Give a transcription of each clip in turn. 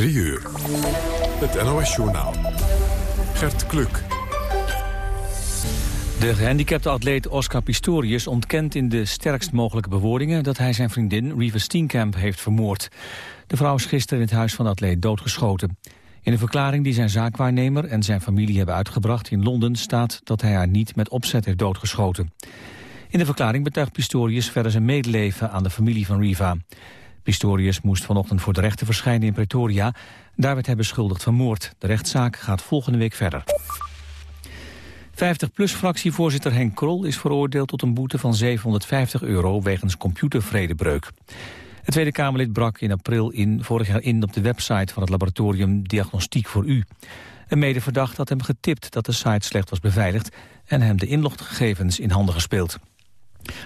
3 uur. Het NOS-journaal. Gert Kluk. De gehandicapte atleet Oscar Pistorius ontkent in de sterkst mogelijke bewoordingen... dat hij zijn vriendin Riva Steenkamp heeft vermoord. De vrouw is gisteren in het huis van de atleet doodgeschoten. In een verklaring die zijn zaakwaarnemer en zijn familie hebben uitgebracht in Londen... staat dat hij haar niet met opzet heeft doodgeschoten. In de verklaring betuigt Pistorius verder zijn medeleven aan de familie van Riva. Pistorius moest vanochtend voor de rechter verschijnen in Pretoria. Daar werd hij beschuldigd van moord. De rechtszaak gaat volgende week verder. 50PLUS-fractievoorzitter Henk Krol is veroordeeld tot een boete van 750 euro wegens computervredebreuk. Het Tweede Kamerlid brak in april in, vorig jaar in op de website van het laboratorium Diagnostiek voor U. Een medeverdacht had hem getipt dat de site slecht was beveiligd en hem de inloggegevens in handen gespeeld.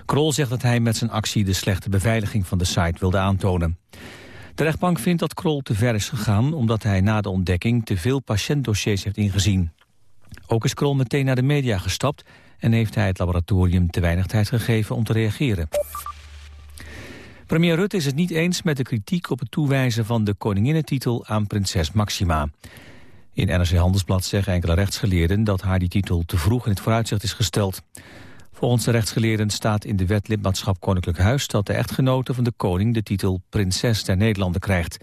Krol zegt dat hij met zijn actie de slechte beveiliging van de site wilde aantonen. De rechtbank vindt dat Krol te ver is gegaan omdat hij na de ontdekking te veel patiëntdossiers heeft ingezien. Ook is Krol meteen naar de media gestapt en heeft hij het laboratorium te weinig tijd gegeven om te reageren. Premier Rutte is het niet eens met de kritiek op het toewijzen van de koninginnetitel aan prinses Maxima. In NRC Handelsblad zeggen enkele rechtsgeleerden dat haar die titel te vroeg in het vooruitzicht is gesteld. Volgens de rechtsgeleerden staat in de wet lidmaatschap Koninklijk Huis... dat de echtgenote van de koning de titel Prinses der Nederlanden krijgt.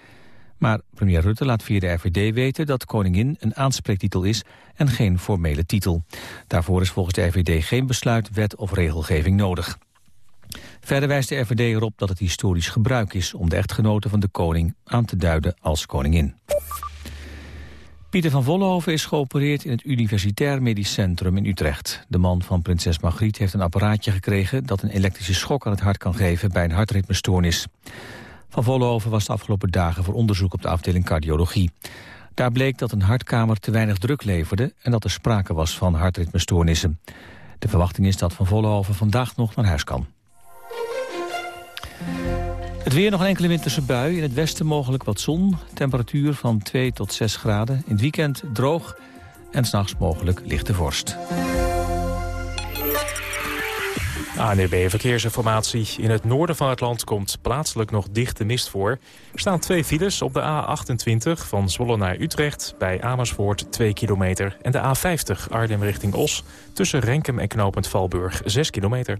Maar premier Rutte laat via de RVD weten dat koningin een aanspreektitel is... en geen formele titel. Daarvoor is volgens de RVD geen besluit, wet of regelgeving nodig. Verder wijst de RVD erop dat het historisch gebruik is... om de echtgenote van de koning aan te duiden als koningin. Pieter van Vollenhoven is geopereerd in het Universitair Medisch Centrum in Utrecht. De man van prinses Margriet heeft een apparaatje gekregen... dat een elektrische schok aan het hart kan geven bij een hartritmestoornis. Van Vollenhoven was de afgelopen dagen voor onderzoek op de afdeling cardiologie. Daar bleek dat een hartkamer te weinig druk leverde... en dat er sprake was van hartritmestoornissen. De verwachting is dat Van Vollenhoven vandaag nog naar huis kan. Het weer nog een enkele winterse bui. In het westen mogelijk wat zon. Temperatuur van 2 tot 6 graden. In het weekend droog. En s'nachts mogelijk lichte vorst. ANUB Verkeersinformatie. In het noorden van het land komt plaatselijk nog dichte mist voor. Er staan twee files op de A28 van Zwolle naar Utrecht... bij Amersfoort 2 kilometer. En de A50 Arnhem richting Os tussen Renkum en Knopend Valburg 6 kilometer.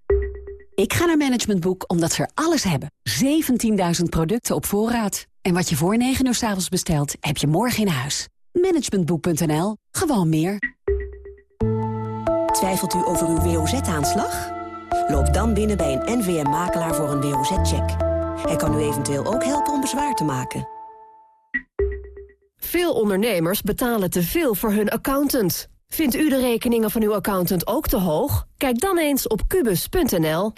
Ik ga naar Management Boek omdat ze er alles hebben. 17.000 producten op voorraad. En wat je voor 9 uur s avonds bestelt, heb je morgen in huis. Managementboek.nl. Gewoon meer. Twijfelt u over uw WOZ-aanslag? Loop dan binnen bij een NVM-makelaar voor een WOZ-check. Hij kan u eventueel ook helpen om bezwaar te maken. Veel ondernemers betalen te veel voor hun accountant. Vindt u de rekeningen van uw accountant ook te hoog? Kijk dan eens op kubus.nl.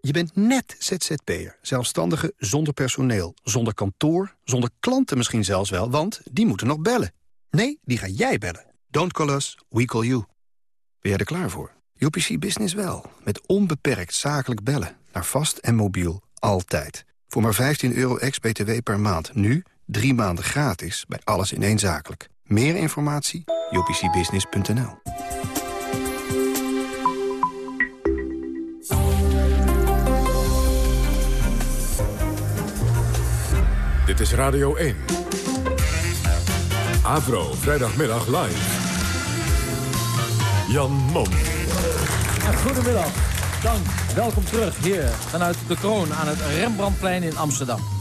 Je bent net ZZP'er, zelfstandige zonder personeel, zonder kantoor, zonder klanten misschien zelfs wel, want die moeten nog bellen. Nee, die ga jij bellen. Don't call us, we call you. Ben jij er klaar voor? UPC Business wel, met onbeperkt zakelijk bellen, naar vast en mobiel, altijd. Voor maar 15 euro ex-BTW per maand, nu drie maanden gratis, bij alles in één zakelijk. Meer informatie? jpcbusiness.nl Dit is Radio 1. Avro, vrijdagmiddag live. Jan Mom. goedemiddag. Dank. Welkom terug hier vanuit de kroon aan het Rembrandtplein in Amsterdam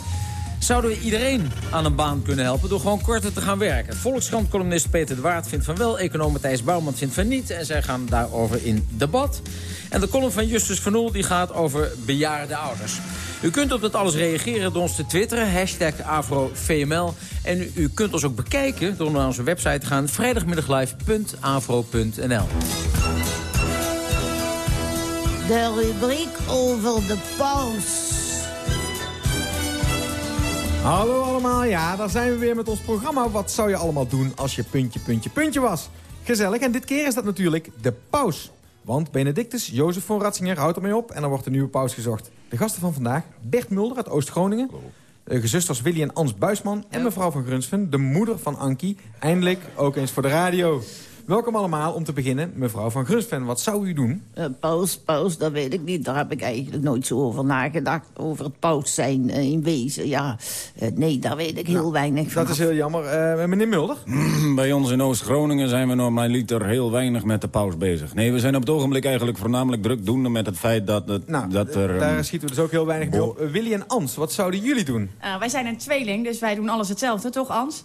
zouden we iedereen aan een baan kunnen helpen... door gewoon korter te gaan werken. Volkskrant-columnist Peter de Waard vindt van wel... econoom Matthijs Bouwman vindt van niet. En zij gaan daarover in debat. En de column van Justus van Oel die gaat over bejaarde ouders. U kunt op dat alles reageren door ons te twitteren, hashtag AfroVML. En u, u kunt ons ook bekijken door naar onze website te gaan... vrijdagmiddaglive.afro.nl De rubriek over de paus. Hallo allemaal, ja, daar zijn we weer met ons programma. Wat zou je allemaal doen als je puntje, puntje, puntje was? Gezellig, en dit keer is dat natuurlijk de paus. Want Benedictus Jozef van Ratzinger houdt ermee op en er wordt een nieuwe paus gezocht. De gasten van vandaag, Bert Mulder uit Oost-Groningen... De gezusters Willy en Ans Buisman en mevrouw van Grunsven, de moeder van Ankie. Eindelijk ook eens voor de radio. Welkom allemaal. Om te beginnen, mevrouw van Grunsven, wat zou u doen? Uh, paus, paus, dat weet ik niet. Daar heb ik eigenlijk nooit zo over nagedacht. Over het paus zijn uh, in wezen, ja. Uh, nee, daar weet ik heel nou, weinig van. Dat is heel jammer. meneer Mulder? Bij ons in Oost-Groningen zijn we normaliter heel weinig met de paus bezig. Nee, we zijn op het ogenblik eigenlijk voornamelijk drukdoende met het feit dat, het, nou, dat er... Daar um, schieten we dus ook heel weinig mee op. Willy en Ans, wat zouden jullie doen? wij zijn een tweeling, dus wij doen alles hetzelfde, toch Ans?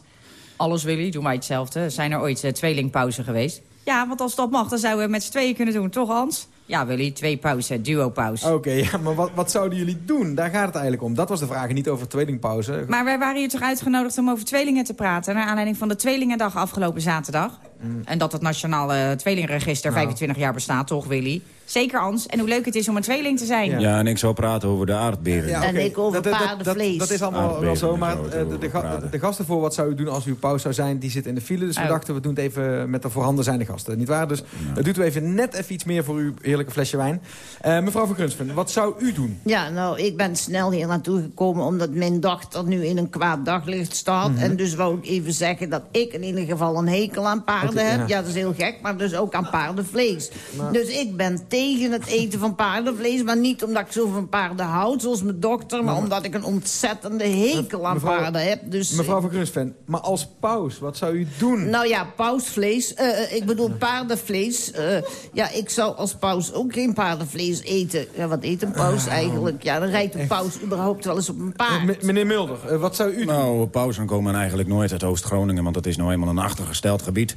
Alles Willy, doen wij hetzelfde. Zijn er ooit tweelingpauzen geweest? Ja, want als dat mag, dan zouden we met z'n tweeën kunnen doen, toch Hans? Ja, Willy, twee pauze, duo-pauze. Oké, okay, ja, maar wat, wat zouden jullie doen? Daar gaat het eigenlijk om. Dat was de vraag, niet over tweelingpauze. Maar wij waren hier toch uitgenodigd om over tweelingen te praten... naar aanleiding van de Tweelingendag afgelopen zaterdag. Mm. En dat het Nationale Tweelingregister nou. 25 jaar bestaat, toch Willy? Zeker, Ans. En hoe leuk het is om een tweeling te zijn. Ja, ja en ik zou praten over de aardberen. Ja, okay. En ik over dat, paardenvlees. Dat, dat, is allemaal wel zo, maar de, de, de, de, gasten voor wat zou u doen als u pauze zou zijn... die zitten in de file, dus we oh. dachten we doen het even met de voorhanden zijnde gasten. Niet waar? Dus ja. doet u even net even iets meer voor uw heerlijke flesje wijn. Uh, mevrouw van Grunsven, wat zou u doen? Ja, nou, ik ben snel hier naartoe gekomen... omdat mijn dochter nu in een kwaad daglicht staat. Mm -hmm. En dus wou ik even zeggen dat ik in ieder geval een hekel aan paarden okay, heb. Ja. ja. dat is heel gek, maar dus ook aan paardenvlees. Maar... Dus ik ben tegen het eten van paardenvlees. Maar niet omdat ik zo van paarden houd, zoals mijn dokter... maar omdat ik een ontzettende hekel aan mevrouw, paarden heb. Dus, mevrouw van Grunsven, maar als paus, wat zou u doen? Nou ja, pausvlees. Uh, ik bedoel paardenvlees. Uh, ja, ik zou als paus ook geen paardenvlees eten. Ja, wat eet een paus uh, eigenlijk? Ja, dan rijdt een paus überhaupt wel eens op een paard. meneer Mulder, wat zou u doen? Nou, pausen komen eigenlijk nooit uit Oost-Groningen... want dat is nou eenmaal een achtergesteld gebied.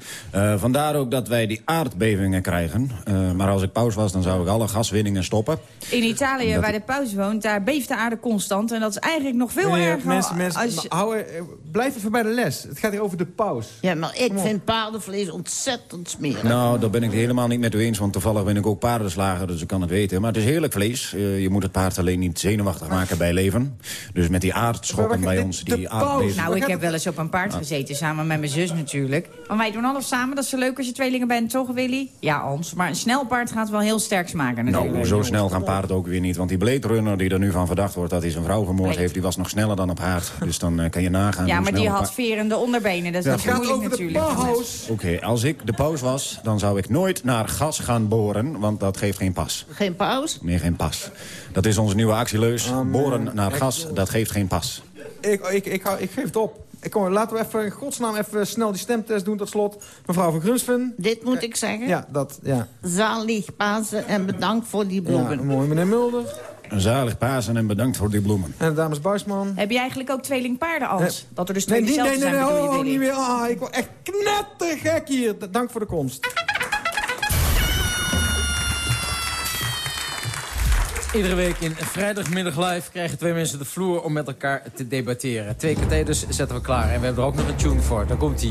vandaar ook dat wij die aardbevingen krijgen. maar als ik paus was, dan zou ik alle gaswinningen stoppen. In Italië, waar de paus woont, daar beeft de aarde constant. En dat is eigenlijk nog veel erger. Mensen, mensen, als... hou, blijf even bij de les. Het gaat hier over de paus. Ja, maar ik vind paardenvlees ontzettend smerig. Nou, daar ben ik het helemaal niet met u eens. Want toevallig ben ik ook paardenslager, dus ik kan het weten. Maar het is heerlijk vlees. Uh, je moet het paard alleen niet zenuwachtig maken bij leven. Dus met die aardschoppen bij ons, die aardbevingen. Nou, ik heb wel eens op een paard gezeten, samen met mijn zus natuurlijk. Maar wij doen alles samen, dat is zo leuk als je tweelingen bent, toch Willy? Ja, ons. Maar een snel paard gaat wel heel sterk smaken natuurlijk. Nou, zo snel gaan paarden ook weer niet. Want die Blade die er nu van verdacht wordt dat hij zijn vrouw vermoord heeft... die was nog sneller dan op haard. Dus dan uh, kan je nagaan Ja, maar die had verende onderbenen. Dat is ja. niet moeilijk natuurlijk. Oké, okay, als ik de paus was, dan zou ik nooit naar gas gaan boren... want dat geeft geen pas. Geen paus? Nee, geen pas. Dat is onze nieuwe actieleus. Oh, boren naar gas, dat geeft geen pas. Ik, ik, ik, ik geef het op. Ik kom, laten we even in godsnaam even snel die stemtest doen tot slot. Mevrouw van Grunsven. Dit moet ik zeggen? Ja, dat, ja. Zalig Pasen en bedankt voor die bloemen. Ja, mooi, meneer Mulder. Een zalig Pasen en bedankt voor die bloemen. En de dames Buisman. Heb je eigenlijk ook tweelingpaarden, Als? Dat er dus twee nee, nee, nee, nee, nee, oh, niet meer. Ah, ik word echt knettergek hier. Dank voor de komst. Iedere week in vrijdagmiddag live krijgen twee mensen de vloer om met elkaar te debatteren. Twee katheters zetten we klaar en we hebben er ook nog een tune voor. Daar komt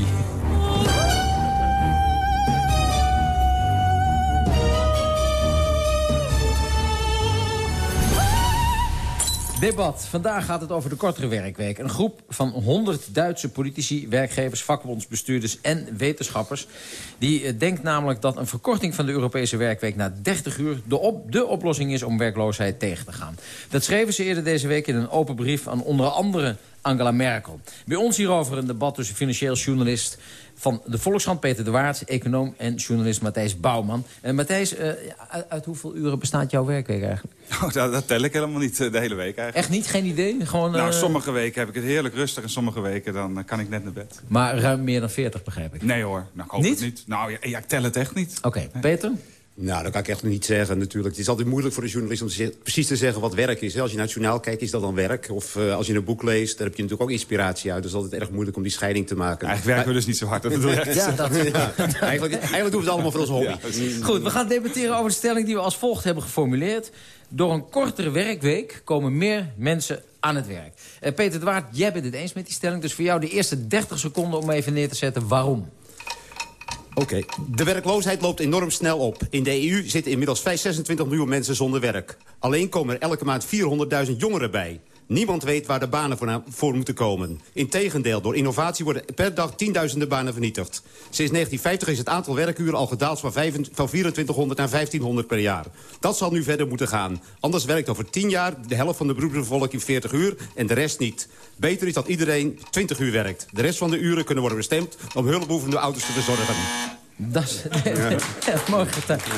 Debat. Vandaag gaat het over de kortere werkweek. Een groep van 100 Duitse politici, werkgevers, vakbondsbestuurders en wetenschappers... die eh, denkt namelijk dat een verkorting van de Europese werkweek naar 30 uur... de, de oplossing is om werkloosheid tegen te gaan. Dat schreven ze eerder deze week in een open brief aan onder andere Angela Merkel. Bij ons hierover een debat tussen financieel journalist van de Volkskrant Peter de Waard... econoom en journalist Matthijs Bouwman. En Matthijs, uh, uit, uit, hoeveel uren bestaat jouw werkweek eigenlijk? Nou, dat, dat, tel ik helemaal niet eh, de hele week eigenlijk. Echt niet? Geen idee? Gewoon, nou, sommige weken heb ik het heerlijk rustig... en sommige weken dan kan ik net naar bed. Maar ruim meer dan 40 begrijp ik? Nee hoor, nou, ik hoop niet? het niet. Nou, ja, ja, ik tel het echt niet. Oké, Peter? Nou, dat kan ik echt niet zeggen natuurlijk. Het is altijd moeilijk voor de journalist om te precies te zeggen wat werk is. Als je naar het journaal kijkt, is dat dan werk? Of uh, als je een boek leest, daar heb je natuurlijk ook inspiratie uit. Dus het is altijd erg moeilijk om die scheiding te maken. Eigenlijk werken we dus niet zo hard. Dat ik. ja, dat, ja. eigenlijk, eigenlijk doen we het allemaal voor ons hobby. Ja, Goed, we gaan debatteren over de stelling die we als volgt hebben geformuleerd. Door een kortere werkweek komen meer mensen aan het werk. Uh, Peter de Waard, jij bent het eens met die stelling. Dus voor jou de eerste 30 seconden om even neer te zetten waarom. Oké. De werkloosheid loopt enorm snel op. In de EU zitten inmiddels 26 miljoen mensen zonder werk. Alleen komen er elke maand 400.000 jongeren bij. Niemand weet waar de banen voor, moeten komen. Integendeel, door innovatie worden per dag tienduizenden banen vernietigd. Sinds 1950 is het aantal werkuren al gedaald van, 2400 naar 1500 per jaar. Dat zal nu verder moeten gaan. Anders werkt over 10 jaar de helft van de beroepsbevolking 40 uur en de rest niet. Beter is dat iedereen 20 uur werkt. De rest van de uren kunnen worden bestemd om hulpbehoevende ouders te verzorgen. Dat is mooi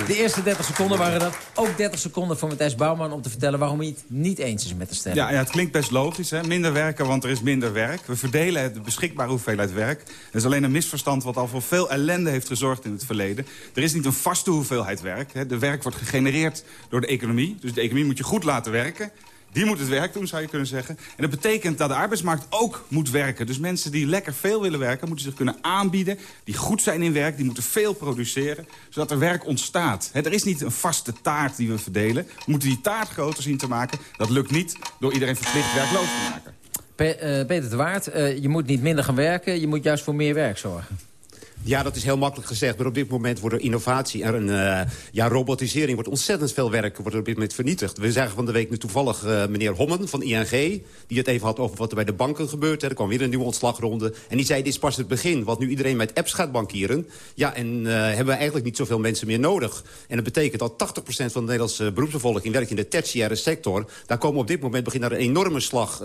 De eerste 30 seconden waren dat. Ook 30 seconden voor Matthijs Bouwman om te vertellen... waarom hij het niet eens is met de stelling. Ja, ja het klinkt best logisch. Hè? Minder werken, want er is minder werk. We verdelen de beschikbare hoeveelheid werk. Dat is alleen een misverstand wat al voor veel ellende heeft gezorgd in het verleden. Er is niet een vaste hoeveelheid werk. Hè? De werk wordt gegenereerd door de economie. Dus de economie moet je goed laten werken. Die moet het werk doen, zou je kunnen zeggen. En dat betekent dat de arbeidsmarkt ook moet werken. Dus mensen die lekker veel willen werken, moeten zich kunnen aanbieden. Die goed zijn in werk, die moeten veel produceren. Zodat er werk ontstaat. er is niet een vaste taart die we verdelen. We moeten die taart groter zien te maken. Dat lukt niet door iedereen verplicht werkloos te maken. Eh, Peter de Waard, uh, je moet niet minder gaan werken. Je moet juist voor meer werk zorgen. Ja, dat is heel makkelijk gezegd. Maar op dit moment wordt er innovatie en uh, ja, robotisering... wordt ontzettend veel werk wordt op dit moment vernietigd. We zagen van de week nu toevallig uh, meneer Hommen van ING... die het even had over wat er bij de banken gebeurt. Hè. Er kwam weer een nieuwe ontslagronde. En die zei, dit is pas het begin. Want nu iedereen met apps gaat bankieren... ja, en uh, hebben we eigenlijk niet zoveel mensen meer nodig. En dat betekent dat 80% van de Nederlandse beroepsbevolking... werkt in de tertiaire sector. Daar komen op dit moment begint er een enorme slag...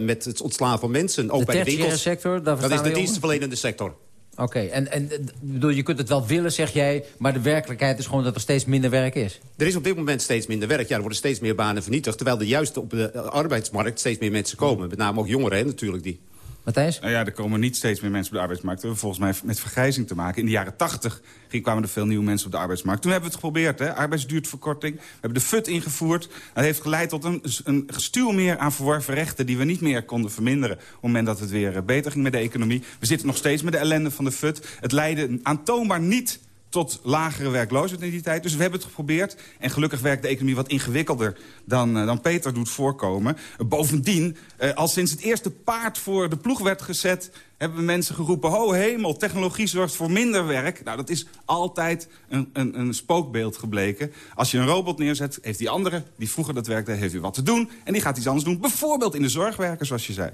met het ontslaan van mensen. Ook de bij de winkels. sector? Dat is de dienstverlenende sector. Oké, en, en bedoel, je kunt het wel willen, zeg jij... maar de werkelijkheid is gewoon dat er steeds minder werk is? Er is op dit moment steeds minder werk. Ja, er worden steeds meer banen vernietigd... terwijl er juist op de arbeidsmarkt steeds meer mensen komen. Met name ook jongeren natuurlijk die. Matthijs? Nou ja, er komen niet steeds meer mensen op de arbeidsmarkt. We hebben volgens mij met vergrijzing te maken. In de jaren 80 kwamen er veel nieuwe mensen op de arbeidsmarkt. Toen hebben we het geprobeerd, hè? arbeidsduurtverkorting. We hebben de FUT ingevoerd. Dat heeft geleid tot een, een meer aan verworven rechten... die we niet meer konden verminderen op het moment dat het weer eh, beter ging met de economie. We zitten nog steeds met de ellende van de FUT. Het leidde aantoonbaar niet tot lagere werkloosheid in die tijd. Dus we hebben het geprobeerd. En gelukkig werkt de economie wat ingewikkelder dan, uh, dan Peter doet voorkomen. Bovendien, uh, al sinds het eerste paard voor de ploeg werd gezet... hebben mensen geroepen, ho hemel, technologie zorgt voor minder werk. Nou, dat is altijd een, een, een spookbeeld gebleken. Als je een robot neerzet, heeft die andere, die vroeger dat werkte... heeft weer wat te doen en die gaat iets anders doen. Bijvoorbeeld in de zorg werken, zoals je zei.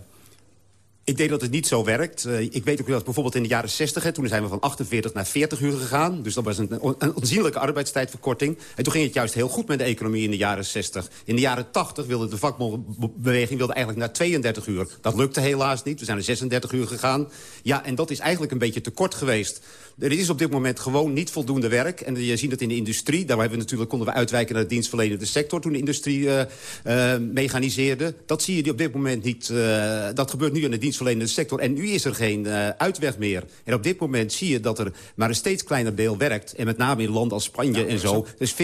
Ik denk dat het niet zo werkt. Uh, ik weet ook dat bijvoorbeeld in de jaren 60... Hè, toen zijn we van 48 naar 40 uur gegaan. Dus dat was een, een aanzienlijke arbeidstijdverkorting. En toen ging het juist heel goed met de economie in de jaren 60. In de jaren 80 wilde de vakbeweging wilde eigenlijk naar 32 uur. Dat lukte helaas niet. We zijn naar 36 uur gegaan. Ja, en dat is eigenlijk een beetje te kort geweest. Er is op dit moment gewoon niet voldoende werk. En je ziet het in de industrie. Daar hebben we natuurlijk, konden we uitwijken naar de dienstverlenende sector... toen de industrie uh, uh, mechaniseerde. Dat zie je op dit moment niet. Uh, dat gebeurt nu in de dienstverlenende sector. En nu is er geen uitweg meer. En op dit moment zie je dat er maar een steeds kleiner deel werkt. En met name in landen als Spanje en zo. Dus 40%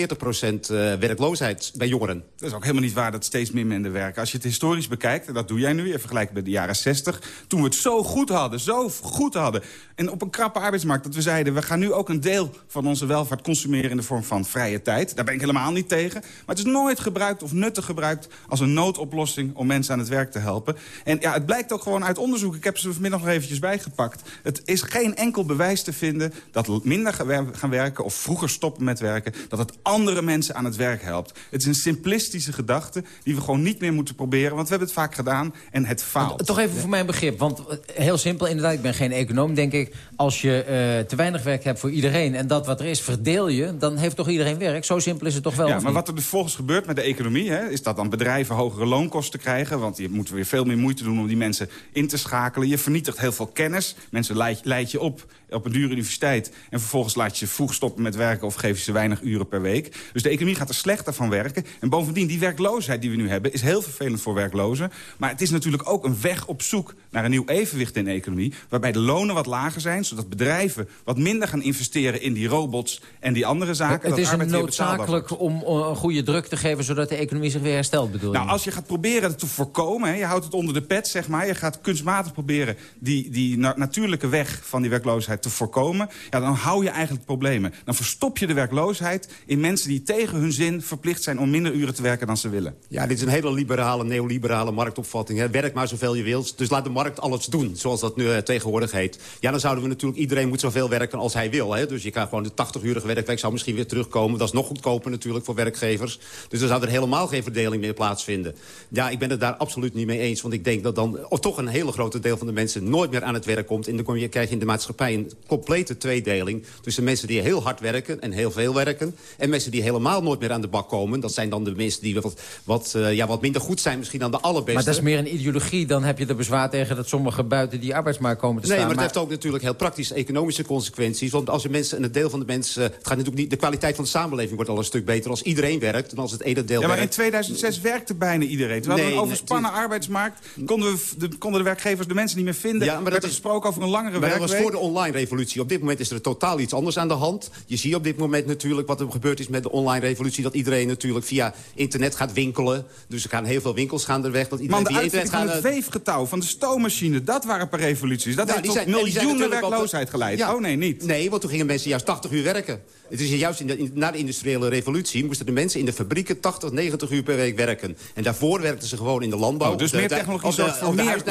werkloosheid bij jongeren. Dat is ook helemaal niet waar dat steeds meer minder werken. Als je het historisch bekijkt, en dat doe jij nu... je vergelijkt met de jaren 60, toen we het zo goed hadden, zo goed hadden... en op een krappe arbeidsmarkt... dat we zeiden, we gaan nu ook een deel van onze welvaart consumeren... in de vorm van vrije tijd. Daar ben ik helemaal niet tegen. Maar het is nooit gebruikt of nuttig gebruikt... als een noodoplossing om mensen aan het werk te helpen. En ja, het blijkt ook gewoon uit onderzoek. Ik heb ze vanmiddag nog eventjes bijgepakt. Het is geen enkel bewijs te vinden dat minder gaan werken... of vroeger stoppen met werken, dat het andere mensen aan het werk helpt. Het is een simplistische gedachte die we gewoon niet meer moeten proberen... want we hebben het vaak gedaan en het faalt. Toch even voor mijn begrip, want eh, heel simpel inderdaad... ik ben geen econoom, denk ik. Als je uh, te weinig werk hebt voor iedereen... en dat wat er is verdeel je, dan heeft toch iedereen werk? Zo simpel is het toch wel? Ja, maar wat er vervolgens gebeurt met de economie... Hè, is dat dan bedrijven hogere loonkosten krijgen... want je moet weer veel meer moeite doen om die mensen in te schakelen. Je vernietigt heel veel kennis. Mensen leid, leid je op op een dure universiteit... en vervolgens laat je vroeg stoppen met werken... of geef je ze weinig uren per week. Dus de economie gaat er slechter van werken. En bovendien, die werkloosheid die we nu hebben... is heel vervelend voor werklozen. Maar het is natuurlijk ook een weg op zoek naar een nieuw evenwicht in de economie... waarbij de lonen wat lager zijn... zodat bedrijven wat minder gaan investeren in die robots en die andere zaken. Het is een noodzakelijk om een goede druk te geven... zodat de economie zich weer herstelt, bedoel je? Nou, als je gaat proberen het te voorkomen... Hè, je houdt het onder de pet, zeg maar... je gaat kunstmatig proberen die, die natuurlijke weg van die werkloosheid te voorkomen... Ja, dan hou je eigenlijk problemen. Dan verstop je de werkloosheid in mensen die tegen hun zin verplicht zijn... om minder uren te werken dan ze willen. Ja, dit is een hele liberale, neoliberale marktopvatting. Hè. Werk maar zoveel je wilt, dus laat de markt alles doen. Zoals dat nu uh, tegenwoordig heet. Ja, dan zouden we natuurlijk... Iedereen moet zoveel werken als hij wil. Hè. Dus je kan gewoon de 80-urige werkweek zou misschien weer terugkomen. Dat is nog goedkoper natuurlijk voor werkgevers. Dus dan zou er helemaal geen verdeling meer plaatsvinden. Ja, ik ben het daar absoluut niet mee eens. Want ik denk dat dan of toch een hele grote deel van de mensen... nooit meer aan het werk komt. En dan kom je, krijg je in de maatschappij een complete tweedeling... tussen mensen die heel hard werken en heel veel werken... en mensen die helemaal nooit meer aan de bak komen. Dat zijn dan de mensen die wat, wat, uh, ja, wat minder goed zijn misschien dan de allerbeste. Maar dat is meer een ideologie. Dan heb je er bezwaar tegen dat sommigen buiten die arbeidsmarkt komen te nee, staan. Nee, maar het heeft ook natuurlijk heel praktisch economische consequenties. Want als je mensen, en het deel van de mensen... Het gaat natuurlijk niet, de kwaliteit van de samenleving wordt al een stuk beter als iedereen werkt... dan als het ene deel Ja, maar werkt. in 2006 werkte bijna iedereen. Terwijl Nee, we een nee, overspannen arbeidsmarkt... Konden, we, de, konden de werkgevers de mensen niet meer vinden. Ja, maar werd dat er is- gesproken over een langere Maar dat werkweek. was voor de online revolutie. Op dit moment is er totaal iets anders aan de hand. Je ziet op dit moment natuurlijk wat er gebeurd is met de online revolutie. Dat iedereen natuurlijk via internet gaat winkelen. Dus er gaan heel veel winkels gaan er weg. Dat iedereen Man, de van gaan... het weefgetouw, van de stoommachine... dat waren per revoluties. Dat Ja, heeft tot miljoenen werkloosheid geleid. Ja. Oh nee, niet. Nee, want toen gingen mensen juist 80 uur werken. Het is juist in de, in- na de industriële revolutie moesten de mensen in de fabrieken 80, 90 uur per week werken. En daarvoor werkten ze gewoon in de landbouw. Oh, dus de- meer technologie zorgt voor meer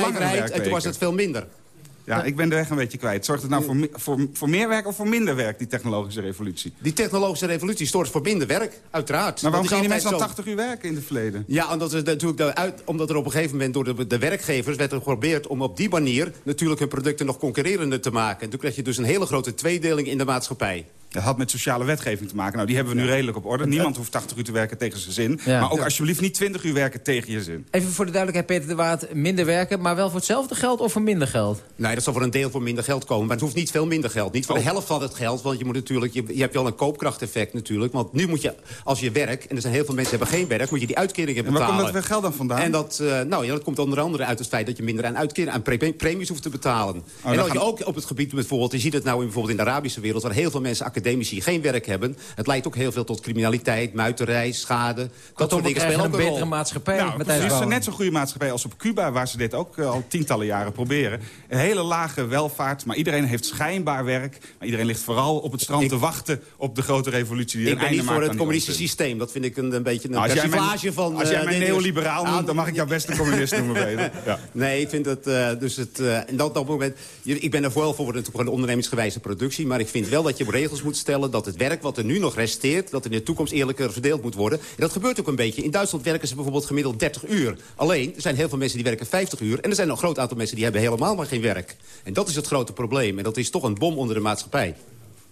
En toen was het veel minder. Ja, ik ben de weg een beetje kwijt. Zorgt het nou voor, voor, voor meer werk of voor minder werk, die technologische revolutie? Die technologische revolutie zorgt voor minder werk, uiteraard. Maar waarom gingen die mensen dan altijd 80 uur werken in het verleden? Ja, omdat, er, natuurlijk de uit, omdat er op een gegeven moment door de, de werkgevers werd er geprobeerd om op die manier natuurlijk hun producten nog concurrerender te maken. En toen kreeg je dus een hele grote tweedeling in de maatschappij. Dat had met sociale wetgeving te maken. Nou, die hebben we nu redelijk op orde. Niemand hoeft 80 uur te werken tegen zijn zin. Ja. Maar ook alsjeblieft niet 20 uur werken tegen je zin. Even voor de duidelijkheid, Peter de Waard. Minder werken, maar wel voor hetzelfde geld of voor minder geld? Nee, dat zal voor een deel voor minder geld komen. Maar het hoeft niet veel minder geld. Niet voor Oh. de helft van het geld. Want je, moet natuurlijk, je, je hebt wel een koopkrachteffect natuurlijk. Want nu moet je, als je werkt... en er zijn heel veel mensen die hebben geen werk... moet je die uitkeringen En waar betalen. komt dat geld dan vandaan? En dat, eh, nou, ja, dat komt onder andere uit het feit dat je minder aan uitkeringen... aan pre- premies hoeft te betalen. en dan dat je gaan- ook op het gebied bijvoorbeeld... je ziet het nou in, bijvoorbeeld in de Arabische wereld... waar heel veel mensen academici geen werk hebben. Het leidt ook heel veel tot criminaliteit, muiterij, schade. Dat Kortom, soort dingen spelen een ook een betere rol. maatschappij, Nou, precies, Bouwman. net zo'n goede maatschappij als op Cuba... waar ze dit ook eh, al tientallen jaren proberen. Een hele lage welvaart, maar iedereen heeft schijnbaar werk. Maar iedereen ligt vooral op het strand te wachten... op de grote revolutie die Ik een ben einde niet voor maakt het communistische systeem. Dat vind ik een, een beetje een Nou, persiflage van... als jij eh, mij neoliberaal Ah, noemt, dan mag ik jou best een communist noemen, Peter. Ja. Nee, ik vind dat eh, dus het, en dat, dat moment, ik ben er vooral voor natuurlijk voor een ondernemingsgewijze productie, maar ik vind wel dat je regels moet stellen dat het werk wat er nu nog resteert, dat in de toekomst eerlijker verdeeld moet worden. En dat gebeurt ook een beetje. In Duitsland werken ze bijvoorbeeld gemiddeld 30 uur. Alleen, er zijn heel veel mensen die werken 50 uur en er zijn nog een groot aantal mensen die hebben helemaal maar geen werk. En dat is het grote probleem. En dat is toch een bom onder de maatschappij.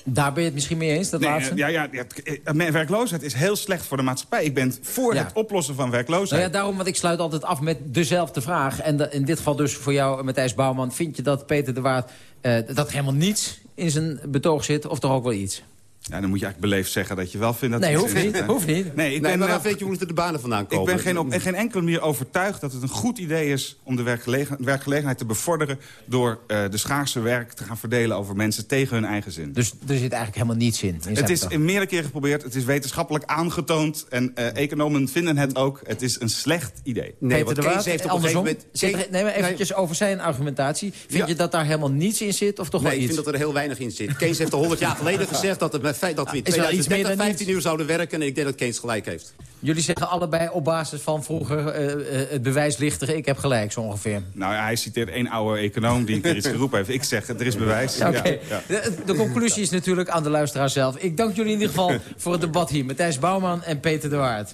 Daar ben je het misschien mee eens, dat Nee, laatste? ja, ja, ja, eh, werkloosheid is heel slecht voor de maatschappij. Ik ben voor Ja. het oplossen van werkloosheid. Nou ja, daarom, want ik sluit altijd af met dezelfde vraag. En de- in dit geval dus voor jou, Matthijs Bouwman. Vind je dat Peter de Waard, eh, dat helemaal niets in zijn betoog zit? Of toch ook wel iets? Ja, dan moet je eigenlijk beleefd zeggen dat je wel vindt dat... Nee, hoeft niet, hoeft niet. Nee, ik Nee, ben, maar eh, weet je hoe de banen vandaan Ik komen? ben geen, op en geen enkele manier overtuigd dat het een goed idee is... om de werkgelegen- werkgelegenheid te bevorderen... door eh, de schaarse werk te gaan verdelen over mensen tegen hun eigen zin. Dus er zit eigenlijk helemaal niets in. in Het is betoog. meerdere keren geprobeerd. Het is wetenschappelijk aangetoond. En eh, economen vinden het ook. Het is een slecht idee. Nee, Peter want Waard, heeft op een andersom. gegeven moment... Zit er- nee, maar eventjes over zijn argumentatie. Vind Ja. je dat daar helemaal niets in zit? Of toch Nee, wel ik iets? vind dat er heel weinig in zit. Keynes heeft al 100 jaar geleden gezegd dat, het met feit dat we in Is wel iets meer 2030 dan 15 uur zouden werken. En ik denk dat Keynes gelijk heeft. Jullie zeggen allebei op basis van vroeger eh, eh, het bewijs lichtere. Ik heb gelijk, zo ongeveer. Nou ja, hij citeert één oude econoom die een keer iets geroepen heeft. Ik zeg, er is bewijs. Ja, Oké. Ja, ja. De, de conclusie is natuurlijk aan de luisteraar zelf. Ik dank jullie in ieder geval voor het debat hier. Matthijs Bouwman en Peter de Waard.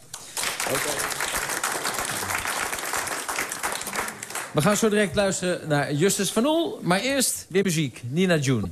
We gaan zo direct luisteren naar Justus van Oel. Maar eerst weer muziek. Nina June.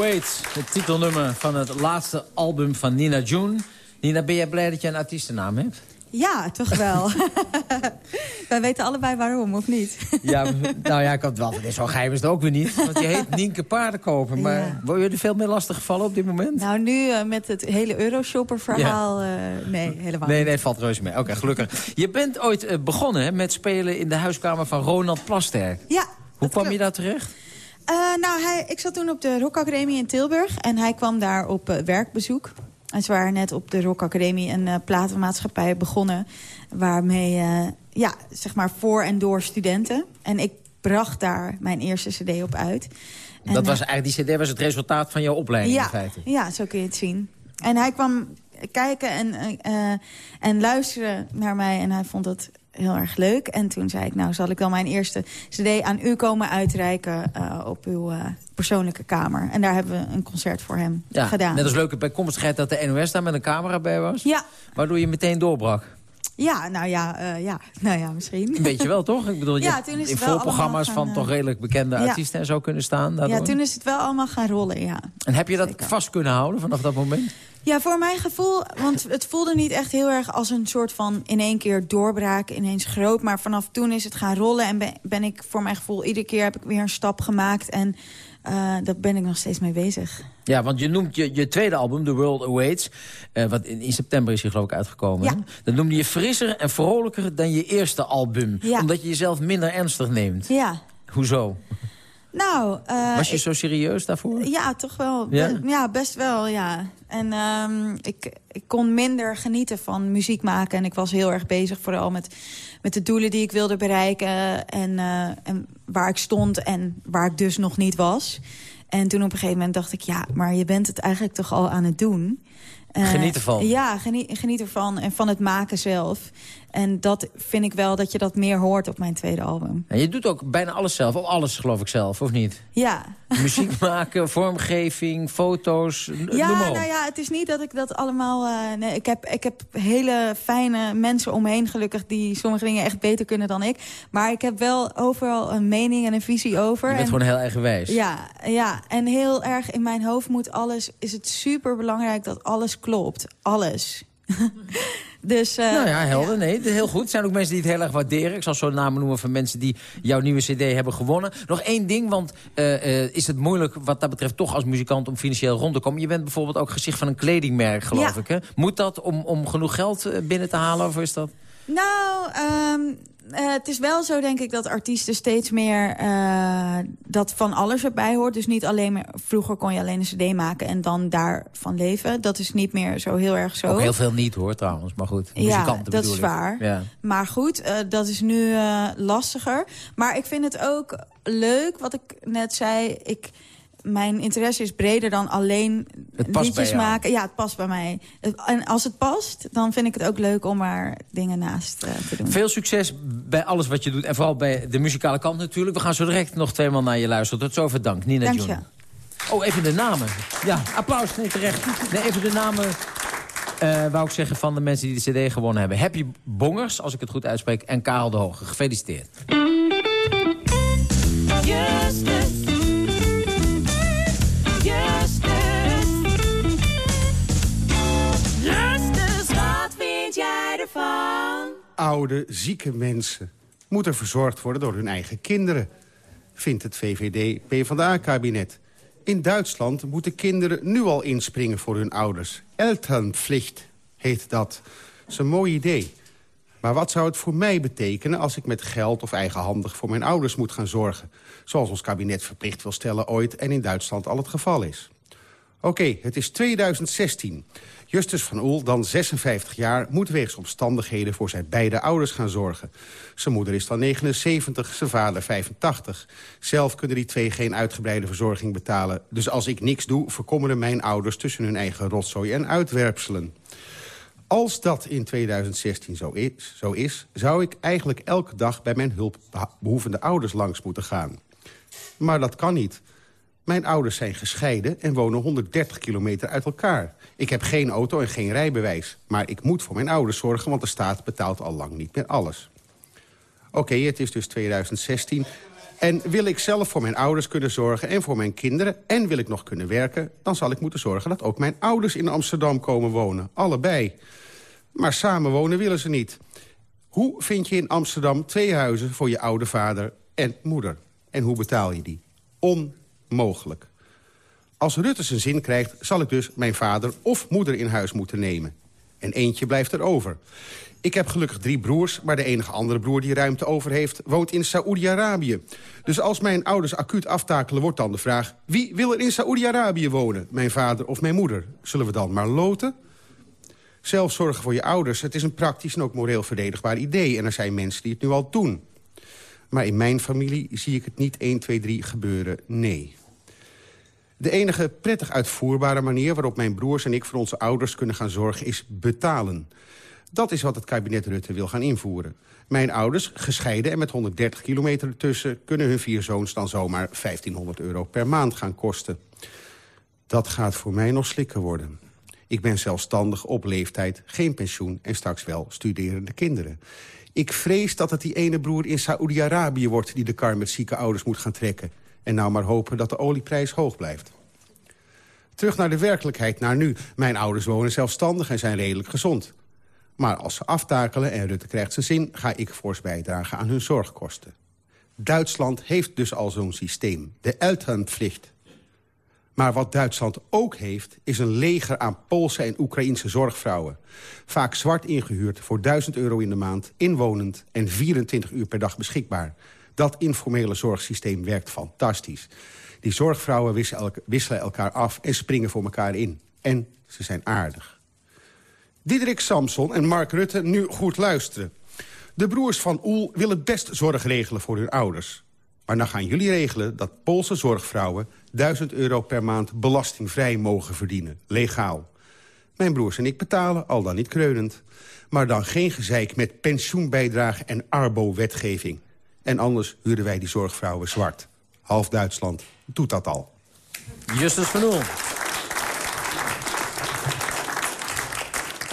08, het titelnummer van het laatste album van Nina June. Nina, ben jij blij dat je een artiestennaam hebt? Ja, toch wel. Wij weten allebei waarom, of niet? ja, nou ja, ik had wel. Zo geheim is het ook weer niet. Want je heet Nienke Paardenkoper. Maar ja. word je er veel meer lastig gevallen op dit moment? Nou, nu eh, met het hele Euroshopper-verhaal... Eh, nee, helemaal niet. Nee, valt reuze mee. Oké, gelukkig. Je bent ooit eh, begonnen hè, met spelen in de huiskamer van Ronald Plasterk. Ja. Hoe kwam je daar terecht? Eh, nou, hij, ik zat toen op de Rock Academie in Tilburg. En hij kwam daar op eh, werkbezoek. En ze waren net op de Rock Academie een eh, platenmaatschappij begonnen. Waarmee, ja, zeg maar voor en door studenten. En ik bracht daar mijn eerste cd op uit. En, dat was eigenlijk, die cd was het resultaat van jouw opleiding ja, in feite. Ja, zo kun je het zien. En hij kwam kijken en, en luisteren naar mij. En hij vond het heel erg leuk. En toen zei ik, nou zal ik dan mijn eerste cd aan u komen uitreiken... eh, op uw eh, persoonlijke kamer. En daar hebben we een concert voor hem Ja, gedaan. net als leuke bijkomstigheid dat de NOS daar met een camera bij was. Ja. Waardoor je meteen doorbrak. Ja, nou ja, eh, ja, nou ja, misschien. Weet je wel, toch? Ik bedoel, je Ja, hebt toen is in het wel voorprogramma's van toch redelijk bekende ja. artiesten en zo kunnen staan. Ja, toen is het wel allemaal gaan rollen, ja. En heb je dat vast kunnen houden vanaf dat moment? Ja, voor mijn gevoel, want het voelde niet echt heel erg als een soort van in één keer doorbraak, ineens groot. Maar vanaf toen is het gaan rollen en ben, ben ik voor mijn gevoel iedere keer heb ik weer een stap gemaakt. En uh, daar ben ik nog steeds mee bezig. Ja, want je noemt je, je tweede album, The World Awaits... Uh, wat in, in, september is hier geloof ik uitgekomen. Ja. Dat noemde je frisser en vrolijker dan je eerste album. Ja. Omdat je jezelf minder ernstig neemt. Ja. Hoezo? Nou, uh, Was je zo serieus daarvoor? Ja, toch wel. Ja, ja best wel, ja. En um, ik, ik kon minder genieten van muziek maken. En ik was heel erg bezig vooral met, met de doelen die ik wilde bereiken. En, uh, en waar ik stond en waar ik dus nog niet was. En toen op een gegeven moment dacht ik... ja, maar je bent het eigenlijk toch al aan het doen. Uh, geniet ervan. Ja, geniet, geniet ervan en van het maken zelf. En dat vind ik wel dat je dat meer hoort op mijn tweede album. En je doet ook bijna alles zelf, of alles geloof ik zelf, of niet? Ja. Muziek maken, vormgeving, foto's, ja, nou ja, het is niet dat ik dat allemaal... Uh, nee, ik heb, ik heb hele fijne mensen om me heen gelukkig... die sommige dingen echt beter kunnen dan ik. Maar ik heb wel overal een mening en een visie over. Je bent en, gewoon heel eigenwijs. Ja, ja, en heel erg in mijn hoofd moet alles... is het super belangrijk dat alles klopt. Alles. Dus, uh, nou ja, helder. Nee, heel goed. Er zijn ook mensen die het heel erg waarderen. Ik zal zo namen noemen van mensen die jouw nieuwe cd hebben gewonnen. Nog één ding, want uh, uh, is het moeilijk wat dat betreft toch als muzikant om financieel rond te komen. Je bent bijvoorbeeld ook gezicht van een kledingmerk, geloof ja. ik. Hè? Moet dat om, om genoeg geld binnen te halen of is dat... Nou, um, uh, het is wel zo, denk ik, dat artiesten steeds meer uh, dat van alles erbij hoort. Dus niet alleen meer... Vroeger kon je alleen een cd maken en dan daarvan leven. Dat is niet meer zo heel erg zo. Ook heel veel niet, hoor, trouwens. Maar goed, ja, dat is waar. Ja. Maar goed, uh, dat is nu lastiger. Maar ik vind het ook leuk, wat ik net zei... Ik, mijn interesse is breder dan alleen liedjes maken. Ja, het past bij mij. En als het past, dan vind ik het ook leuk om er dingen naast uh, te doen. Veel succes bij alles wat je doet. En vooral bij de muzikale kant natuurlijk. We gaan zo direct nog tweemaal naar je luisteren. Tot zover dank. Nina Dank June. je. Oh, even de namen. Ja, applaus. Nee, terecht. Nee, even de namen... Uh, wou ik zeggen van de mensen die de cd gewonnen hebben. Happy Bongers, als ik het goed uitspreek, en Karel de Hoge. Gefeliciteerd. Oude, zieke mensen moeten verzorgd worden door hun eigen kinderen, vindt het VVD-PVDA-kabinet. In Duitsland moeten kinderen nu al inspringen voor hun ouders. Elternpflicht heet dat. Dat is een mooi idee. Maar wat zou het voor mij betekenen als ik met geld of eigenhandig voor mijn ouders moet gaan zorgen? Zoals ons kabinet verplicht wil stellen ooit en in Duitsland al het geval is. Oké, het is 2016. Justus van Oel, dan 56 jaar, moet wegens omstandigheden voor zijn beide ouders gaan zorgen. Zijn moeder is dan 79, zijn vader 85. Zelf kunnen die twee geen uitgebreide verzorging betalen. Dus als ik niks doe, verkommeren mijn ouders tussen hun eigen rotzooi en uitwerpselen. Als dat in 2016 zo is, zo is, zou ik eigenlijk elke dag bij mijn hulpbehoevende ouders langs moeten gaan. Maar dat kan niet. Mijn ouders zijn gescheiden en wonen 130 kilometer uit elkaar. Ik heb geen auto en geen rijbewijs. Maar ik moet voor mijn ouders zorgen, want de staat betaalt al lang niet meer alles. Oké, het is dus 2016. En wil ik zelf voor mijn ouders kunnen zorgen en voor mijn kinderen... en wil ik nog kunnen werken, dan zal ik moeten zorgen... dat ook mijn ouders in Amsterdam komen wonen. Allebei. Maar samen wonen willen ze niet. Hoe vind je in Amsterdam twee huizen voor je oude vader en moeder? En hoe betaal je die? Onmogelijk. Als Rutte zijn zin krijgt, zal ik dus mijn vader of moeder in huis moeten nemen. En eentje blijft er over. Ik heb gelukkig drie broers, maar de enige andere broer die ruimte over heeft... woont in Saoedi-Arabië. Dus als mijn ouders acuut aftakelen, wordt dan de vraag... wie wil er in Saoedi-Arabië wonen, mijn vader of mijn moeder? Zullen we dan maar loten? Zelf zorgen voor je ouders, het is een praktisch en ook moreel verdedigbaar idee... en er zijn mensen die het nu al doen. Maar in mijn familie zie ik het niet 1, 2, 3 gebeuren, nee. De enige prettig uitvoerbare manier waarop mijn broers en ik voor onze ouders kunnen gaan zorgen is betalen. Dat is wat het kabinet Rutte wil gaan invoeren. Mijn ouders, gescheiden en met 130 kilometer ertussen... kunnen hun vier zoons dan zomaar 1500 euro per maand gaan kosten. Dat gaat voor mij nog slikken worden. Ik ben zelfstandig op leeftijd, geen pensioen en straks wel studerende kinderen. Ik vrees dat het die ene broer in Saoedi-Arabië wordt... die de kar met zieke ouders moet gaan trekken. En nou maar hopen dat de olieprijs hoog blijft. Terug naar de werkelijkheid, naar nu. Mijn ouders wonen zelfstandig en zijn redelijk gezond. Maar als ze aftakelen en Rutte krijgt zijn zin... ga ik fors bijdragen aan hun zorgkosten. Duitsland heeft dus al zo'n systeem. De Elternpflicht. Maar wat Duitsland ook heeft, is een leger aan Poolse en Oekraïnse zorgvrouwen. Vaak zwart ingehuurd voor 1000 euro in de maand, inwonend en 24 uur per dag beschikbaar. Dat informele zorgsysteem werkt fantastisch. Die zorgvrouwen wisselen elkaar af en springen voor elkaar in. En ze zijn aardig. Diederik Samson en Mark Rutte nu goed luisteren. De broers van Oel willen best zorg regelen voor hun ouders. Maar dan gaan jullie regelen dat Poolse zorgvrouwen... 1000 euro per maand belastingvrij mogen verdienen. Legaal. Mijn broers en ik betalen, al dan niet kreunend. Maar dan geen gezeik met pensioenbijdrage en arbo-wetgeving. En anders huren wij die zorgvrouwen zwart. Half Duitsland doet dat al. Justus van Oel.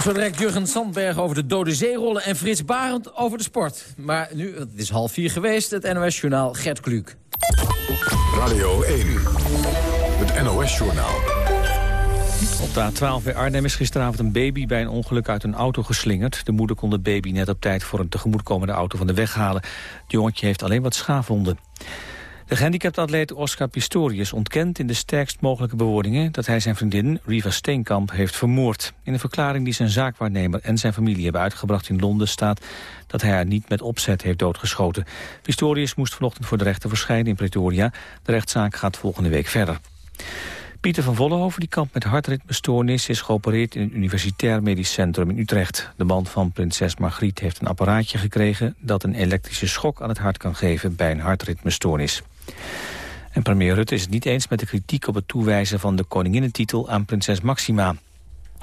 Zo direct Jurgen Sandberg over de dode zeerollen... en Frits Barend over de sport. Maar nu, het is half vier geweest, het NOS-journaal Gert Kluk. Radio 1, het NOS-journaal. Op de A12 bij Arnhem is gisteravond een baby bij een ongeluk uit een auto geslingerd. De moeder kon de baby net op tijd voor een tegemoetkomende auto van de weg halen. Het jongetje heeft alleen wat schaafwonden. De gehandicapte Oscar Pistorius ontkent in de sterkst mogelijke bewoordingen... dat hij zijn vriendin Riva Steenkamp heeft vermoord. In een verklaring die zijn zaakwaarnemer en zijn familie hebben uitgebracht in Londen... staat dat hij haar niet met opzet heeft doodgeschoten. Pistorius moest vanochtend voor de rechter verschijnen in Pretoria. De rechtszaak gaat volgende week verder. Pieter van Vollenhoven, die kamp met hartritmestoornis... is geopereerd in het Universitair Medisch Centrum in Utrecht. De man van prinses Margriet heeft een apparaatje gekregen... dat een elektrische schok aan het hart kan geven bij een hartritmestoornis. En premier Rutte is het niet eens met de kritiek op het toewijzen van de koninginnentitel aan prinses Maxima.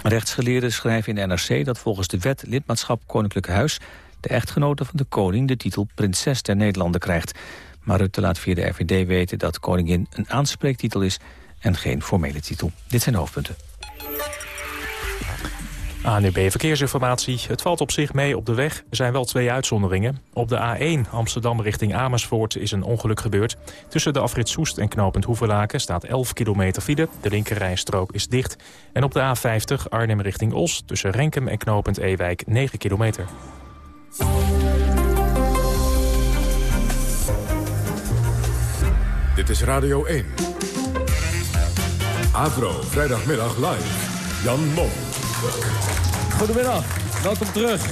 Rechtsgeleerden schrijven in de NRC dat volgens de wet lidmaatschap Koninklijk Huis de echtgenote van de koning de titel prinses der Nederlanden krijgt. Maar Rutte laat via de RVD weten dat koningin een aanspreektitel is en geen formele titel. Dit zijn de hoofdpunten. ANUB Verkeersinformatie. Het valt op zich mee op de weg. Er zijn wel twee uitzonderingen. Op de A1 Amsterdam richting Amersfoort is een ongeluk gebeurd. Tussen de afrit Soest en knooppunt Hoevelaken staat 11 kilometer file. De linkerrijstrook is dicht. En op de A50 Arnhem richting Os tussen Renkum en knooppunt Ewijk 9 kilometer. Dit is Radio 1. Avro, vrijdagmiddag live. Jan Mom. Goedemiddag, welkom terug.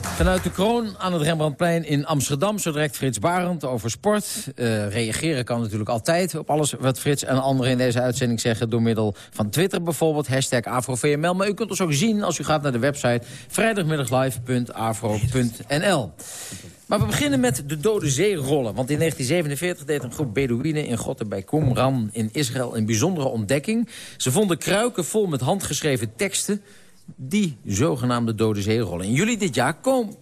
Vanuit de kroon aan het Rembrandtplein in Amsterdam. Zo direct Frits Barend over sport. Uh, reageren kan natuurlijk altijd op alles wat Frits en anderen in deze uitzending zeggen... door middel van Twitter bijvoorbeeld, hashtag AfroVML. Maar u kunt ons ook zien als u gaat naar de website vrijdagmiddaglive.afro.nl. Maar we beginnen met de Dode Zeerollen. Want in 1947 deed een groep Bedouinen in Gotten bij Qumran in Israël een bijzondere ontdekking. Ze vonden kruiken vol met handgeschreven teksten die zogenaamde Dode Zeerollen. In juli dit jaar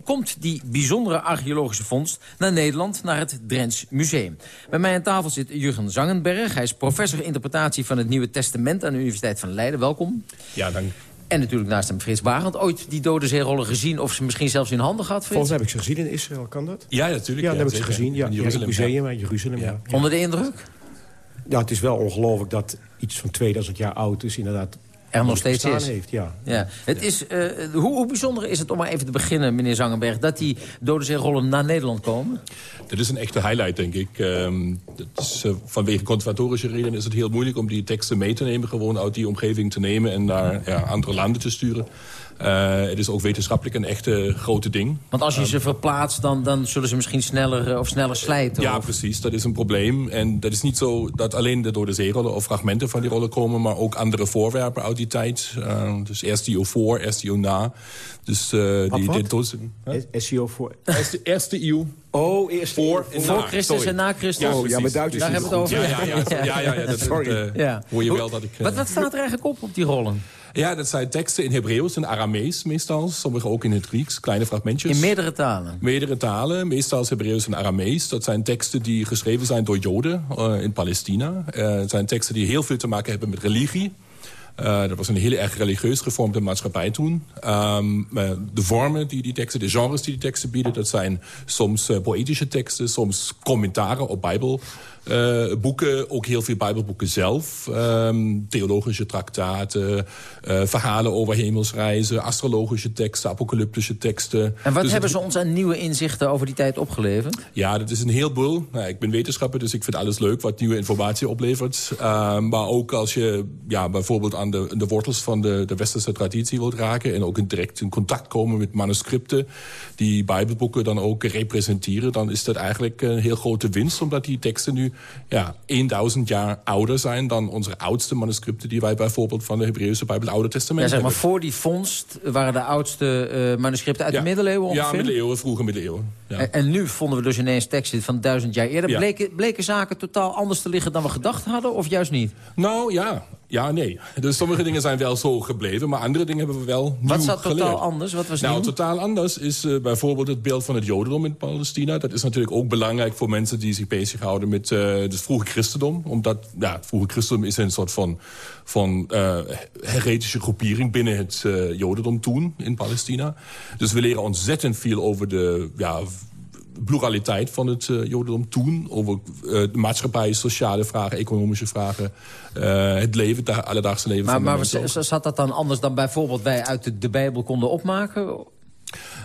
komt die bijzondere archeologische vondst naar Nederland, naar het Drents Museum. Bij mij aan tafel zit Jurgen Zangenberg. Hij is professor interpretatie van het Nieuwe Testament aan de Universiteit van Leiden. Welkom. Ja, dank. En natuurlijk naast hem Frits Barend. Ooit die dode zeerollen gezien of ze misschien zelfs in handen gehad, Frits? Volgens mij heb ik ze gezien in Israël, kan dat? Ja, natuurlijk. Ja, heb ik ze gezien. Ja, in Jeruzalem, het museum in Jeruzalem. Ja. Onder de indruk? Ja, het is wel ongelooflijk dat iets van 2000 jaar oud is inderdaad er nog steeds is. Heeft, ja. Ja. Het Is, uh, hoe, hoe, bijzonder is het, om maar even te beginnen, meneer Zangenberg... dat die dode zeerollen naar Nederland komen? Dat is een echte highlight, denk ik. Um, is, uh, vanwege conservatorische redenen is het heel moeilijk om die teksten mee te nemen... gewoon uit die omgeving te nemen en naar ja, andere landen te sturen. Uh, het is ook wetenschappelijk een echte grote ding. Want als je ze verplaatst, dan, dan zullen ze misschien sneller of sneller slijten? Ja, precies. Dat is een probleem. En dat is niet zo dat alleen de door de zeerollen of fragmenten van die rollen komen... maar ook andere voorwerpen uit die tijd. Uh, dus eeuw voor, eeuw na. Dus uh, die, wat? dozen. SEO voor? Eerste, eerste eeuw. Oh, eerst voor, en voor Christus Sorry. en na Christus. Ja, oh, ja maar Duits Daar hebben we het over. Ja, ja, ja. ja, ja, ja dat, Sorry. Dat, uh, ja. hoor je wel dat ik... Uh, wat, wat staat er eigenlijk op op die rollen? Ja, dat zijn teksten in Hebreeuws en Aramees meestal. Sommige ook in het Grieks, kleine fragmentjes. In meerdere talen? Meerdere talen, meestal Hebreeuws en Aramees. Dat zijn teksten die geschreven zijn door Joden uh, in Palestina. Uh, het zijn teksten die heel veel te maken hebben met religie. Uh, dat was een heel erg religieus gevormde maatschappij toen. Um, de vormen die die teksten, de genres die die teksten bieden... dat zijn soms poëtische teksten, soms commentaren op Bijbel... Uh, boeken, ook heel veel Bijbelboeken zelf. Um, theologische traktaten, uh, verhalen over hemelsreizen... astrologische teksten, apocalyptische teksten. En wat dus hebben ze ons aan nieuwe inzichten over die tijd opgeleverd? Ja, dat is een heleboel. Nou, ik ben wetenschapper, dus ik vind alles leuk wat nieuwe informatie oplevert. Uh, maar ook als je ja, bijvoorbeeld aan de, de wortels van de, de westerse traditie wilt raken... en ook in direct in contact komen met manuscripten... die Bijbelboeken dan ook representeren... dan is dat eigenlijk een heel grote winst, omdat die teksten nu ja, 1000 jaar ouder zijn dan onze oudste manuscripten... die wij bijvoorbeeld van de Hebreeuwse Bijbel Oude Testament ja, zeg maar, hebben. Voor die vondst waren de oudste uh, manuscripten uit ja. de middeleeuwen ongeveer? Ja, middeleeuwen, vroege middeleeuwen. Ja. En, en, nu vonden we dus ineens teksten van duizend jaar eerder. Bleken, bleken zaken totaal anders te liggen dan we gedacht hadden of juist niet? Nou ja, ja, nee. Dus sommige dingen zijn wel zo gebleven, maar andere dingen hebben we wel Wat zat totaal geleerd. anders? Wat was nou, nieuw? totaal anders is uh, bijvoorbeeld het beeld van het jodendom in Palestina. Dat is natuurlijk ook belangrijk voor mensen die zich bezighouden met uh, het vroege christendom. Omdat ja, het vroege christendom is een soort van, van uh, heretische groepering binnen het jodendom toen in Palestina. Dus we leren ontzettend veel over de... Ja, pluraliteit van het uh, jodendom toen. Over uh, de maatschappij, sociale vragen, economische vragen. Uh, het leven, het alledaagse leven maar, van de maar mensen. Zat dat dan anders dan bijvoorbeeld wij uit de, de Bijbel konden opmaken?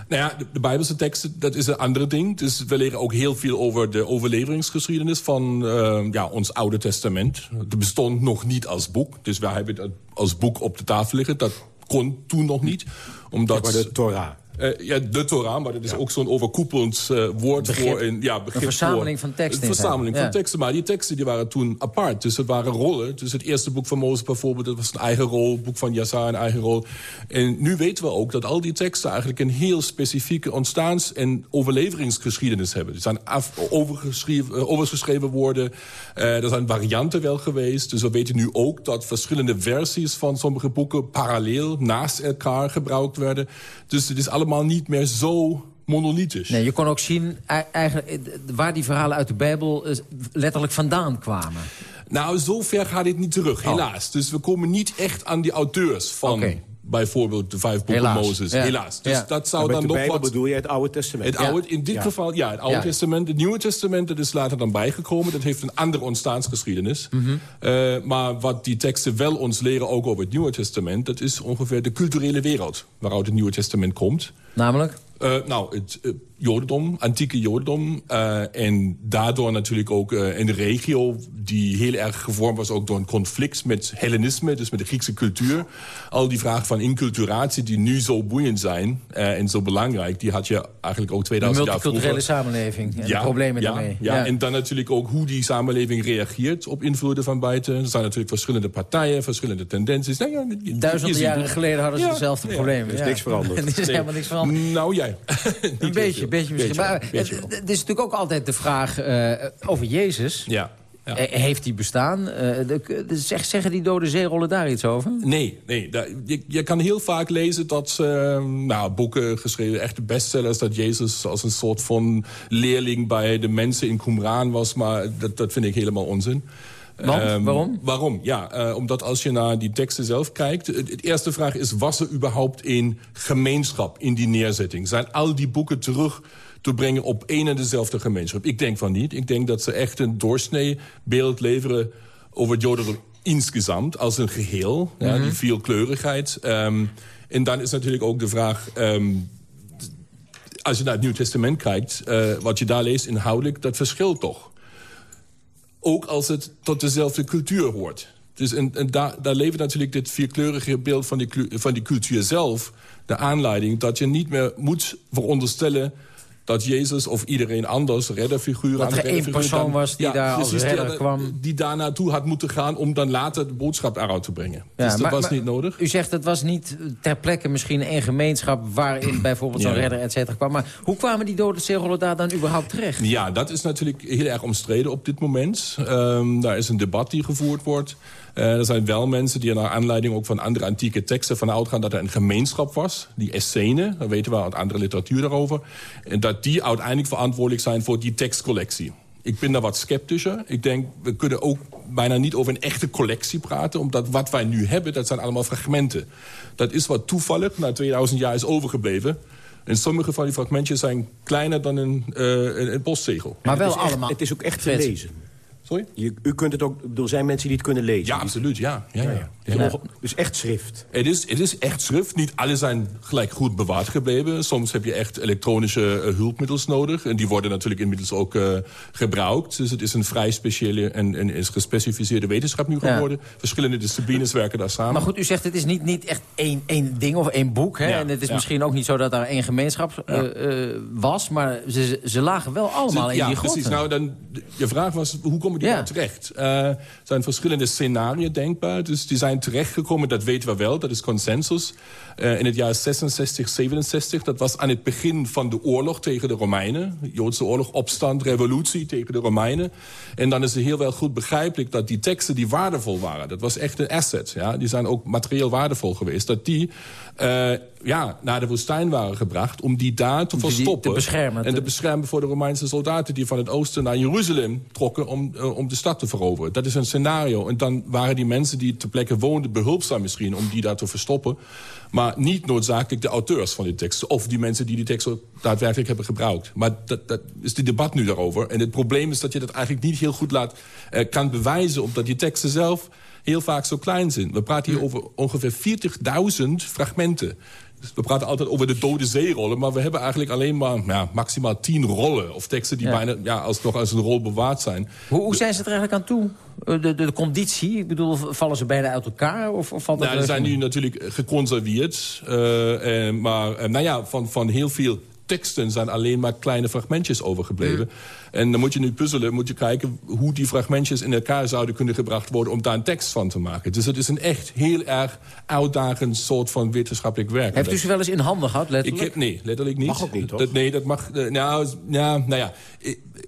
Nou ja, de, de, Bijbelse teksten, dat is een andere ding. Dus we leren ook heel veel over de overleveringsgeschiedenis van uh, ja, ons Oude Testament. Het bestond nog niet als boek. Dus wij hebben het als boek op de tafel liggen. Dat kon toen nog niet. Omdat, maar de Torah. Uh, ja, de Torah, maar dat is ja. ook zo'n overkoepelend uh, woord begrip. voor... Een, ja, begrip een verzameling voor, van teksten. Een verzameling ja. van teksten, maar die teksten die waren toen apart. Dus het waren rollen. Dus het eerste boek van Mozes bijvoorbeeld, dat was een eigen rol. Het boek van Jassa een eigen rol. En nu weten we ook dat al die teksten eigenlijk... een heel specifieke ontstaans- en overleveringsgeschiedenis hebben. Die zijn af, overgeschreven, uh, overgeschreven worden. er zijn varianten wel geweest. Dus we weten nu ook dat verschillende versies van sommige boeken... parallel naast elkaar gebruikt werden. Dus het is allemaal niet meer zo monolithisch. Nee, je kon ook zien eigenlijk, waar die verhalen uit de Bijbel letterlijk vandaan kwamen. Nou, zover gaat dit niet terug, helaas. Oh. Dus we komen niet echt aan die auteurs van... Okay. Bijvoorbeeld de vijf boeken Helaas. Mozes. Ja. Helaas. Dus ja. dat zou dan de nog Bijbel wat... bedoel je het Oude Testament? Het oude, in dit ja. geval, ja, het Oude Ja. Testament. Het Nieuwe Testament, dat is later dan bijgekomen. Dat heeft een andere ontstaansgeschiedenis. Mhm. Uh, maar wat die teksten wel ons leren, ook over het Nieuwe Testament... dat is ongeveer de culturele wereld waaruit het Nieuwe Testament komt. Namelijk? Uh, nou, het uh, jodendom, antieke jodendom. Uh, en daardoor natuurlijk ook een regio die heel erg gevormd was... ook door een conflict met Hellenisme, dus met de Griekse cultuur. Al die vragen van inculturatie die nu zo boeiend zijn en zo belangrijk... die had je eigenlijk ook 2000 jaar vroeger. multiculturele samenleving en ja, de problemen ja, daarmee. Ja. ja, en dan natuurlijk ook hoe die samenleving reageert op invloeden van buiten. Er zijn natuurlijk verschillende partijen, verschillende tendenties. Nou, ja, Duizenden jaren geleden hadden ze Ja. dezelfde Ja. problemen. Er is ja. niks veranderd. er is helemaal niks veranderd. Nou, jij. Een beetje, beetje misschien. maar beetje het, wel. het is natuurlijk ook altijd de vraag eh, over Jezus. Ja. ja. Eh, Heeft hij bestaan? Eh, zeg- zeggen die dode zeerollen daar iets over? Nee, nee. je, je kan heel vaak lezen dat eh, nou, boeken geschreven, echte bestsellers... dat Jezus als een soort van leerling bij de mensen in Qumran was. Maar dat, dat vind ik helemaal onzin. Want? Ehm, Waarom? Waarom? Ja, eh, omdat als je naar die teksten zelf kijkt... Het eerste vraag is, was er überhaupt een gemeenschap in die neerzetting? Zijn al die boeken terug te brengen op één en dezelfde gemeenschap? Ik denk van niet. Ik denk dat ze echt een doorsneebeeld leveren over het jodendom insgesamt... als een geheel, ja, die veelkleurigheid. Ehm, en dan is natuurlijk ook de vraag... ehm, als je naar het Nieuw Testament kijkt, eh, wat je daar leest inhoudelijk, dat verschilt toch. Ook als het tot dezelfde cultuur hoort. Dus en, daar, daar levert natuurlijk dit vierkleurige beeld van die, van die cultuur zelf... de aanleiding dat je niet meer moet veronderstellen dat Jezus of iedereen anders, redderfiguur... Dat aan er één persoon dan- was die daar als redder die, kwam. Die daar naartoe had moeten gaan om dan later de boodschap eruit te brengen. Ja, dus dat maar- was maar niet nodig. U zegt het was niet ter plekke misschien één gemeenschap... waarin bijvoorbeeld zo'n Ja. redder et cetera kwam. Maar hoe kwamen die dode zeerollen daar dan überhaupt terecht? Ja, dat is natuurlijk heel erg omstreden op dit moment. Ehm, daar is een debat die gevoerd wordt. Eh, er zijn wel mensen die naar aanleiding ook van andere antieke teksten van uitgaan... dat er een gemeenschap was, die Essene, dat weten we uit andere literatuur daarover... en dat die uiteindelijk verantwoordelijk zijn voor die tekstcollectie. Ik ben daar wat sceptischer. Ik denk, we kunnen ook bijna niet over een echte collectie praten. Omdat wat wij nu hebben, dat zijn allemaal fragmenten. Dat is wat toevallig na 2000 jaar is overgebleven. En sommige van die fragmentjes zijn kleiner dan een, uh, een, een postzegel. Maar wel allemaal. Het is ook echt te lezen. Sorry? Je, u kunt het ook, er zijn mensen die het kunnen lezen. Ja, absoluut, ja. ja, ja. ja. ja. Dus echt schrift. Het is, het is echt schrift. Niet alle zijn gelijk goed bewaard gebleven. Soms heb je echt elektronische uh, hulpmiddels nodig. En die worden natuurlijk inmiddels ook uh, gebruikt. Dus het is een vrij speciale en, en is gespecificeerde wetenschap nu geworden. Verschillende disciplines werken daar samen. Maar goed, u zegt het is niet, niet echt één, één ding of één boek. Hè? En het is misschien ook niet zo dat daar één gemeenschap uh, was. Maar ze, ze lagen wel allemaal ze, in die grotten. precies. Nou, dan, je vraag was, hoe kom die ja. terecht? Er uh, zijn verschillende scenario's denkbaar. Dus die zijn terechtgekomen, dat weten we wel. Dat is consensus. Uh, in het jaar 66, 67. Dat was aan het begin van de oorlog tegen de Romeinen. Joodse oorlog, opstand, revolutie tegen de Romeinen. En dan is het heel wel goed begrijpelijk dat die teksten die waardevol waren... dat was echt een asset. Ja? Die zijn ook materieel waardevol geweest. Dat die uh, ja, naar de woestijn waren gebracht om die daar te om verstoppen. Te beschermen. En te beschermen voor de Romeinse soldaten die van het oosten naar Jeruzalem trokken om, uh, om de stad te veroveren. Dat is een scenario. En dan waren die mensen die ter plekke woonden behulpzaam misschien om die daar te verstoppen. Maar niet noodzakelijk de auteurs van die teksten. Of die mensen die die teksten daadwerkelijk hebben gebruikt. Maar dat, dat is de debat nu daarover. En het probleem is dat je dat eigenlijk niet heel goed laat, uh, kan bewijzen... omdat die teksten zelf heel vaak zo klein zijn. We praten hier over ongeveer 40.000 fragmenten. Dus we praten altijd over de dode zeerollen... maar we hebben eigenlijk alleen maar ja, maximaal tien rollen... of teksten die ja. bijna ja, als, nog als een rol bewaard zijn. Hoe, hoe zijn ze er eigenlijk aan toe? De, de, de, conditie, ik bedoel, vallen ze bijna uit elkaar? Of, of valt nou, ze zijn nu natuurlijk geconserveerd. Uh, uh, maar uh, nou ja, van, van heel veel teksten zijn alleen maar kleine fragmentjes overgebleven. Mm. En dan moet je nu puzzelen, moet je kijken hoe die fragmentjes in elkaar zouden kunnen gebracht worden om daar een tekst van te maken. Dus het is een echt heel erg uitdagend soort van wetenschappelijk werk. Heeft u ze wel eens in handen gehad, letterlijk? Ik heb, nee, letterlijk niet. Mag ook niet, toch? Dat, nee, dat mag... Uh, nou, ja, nou ja,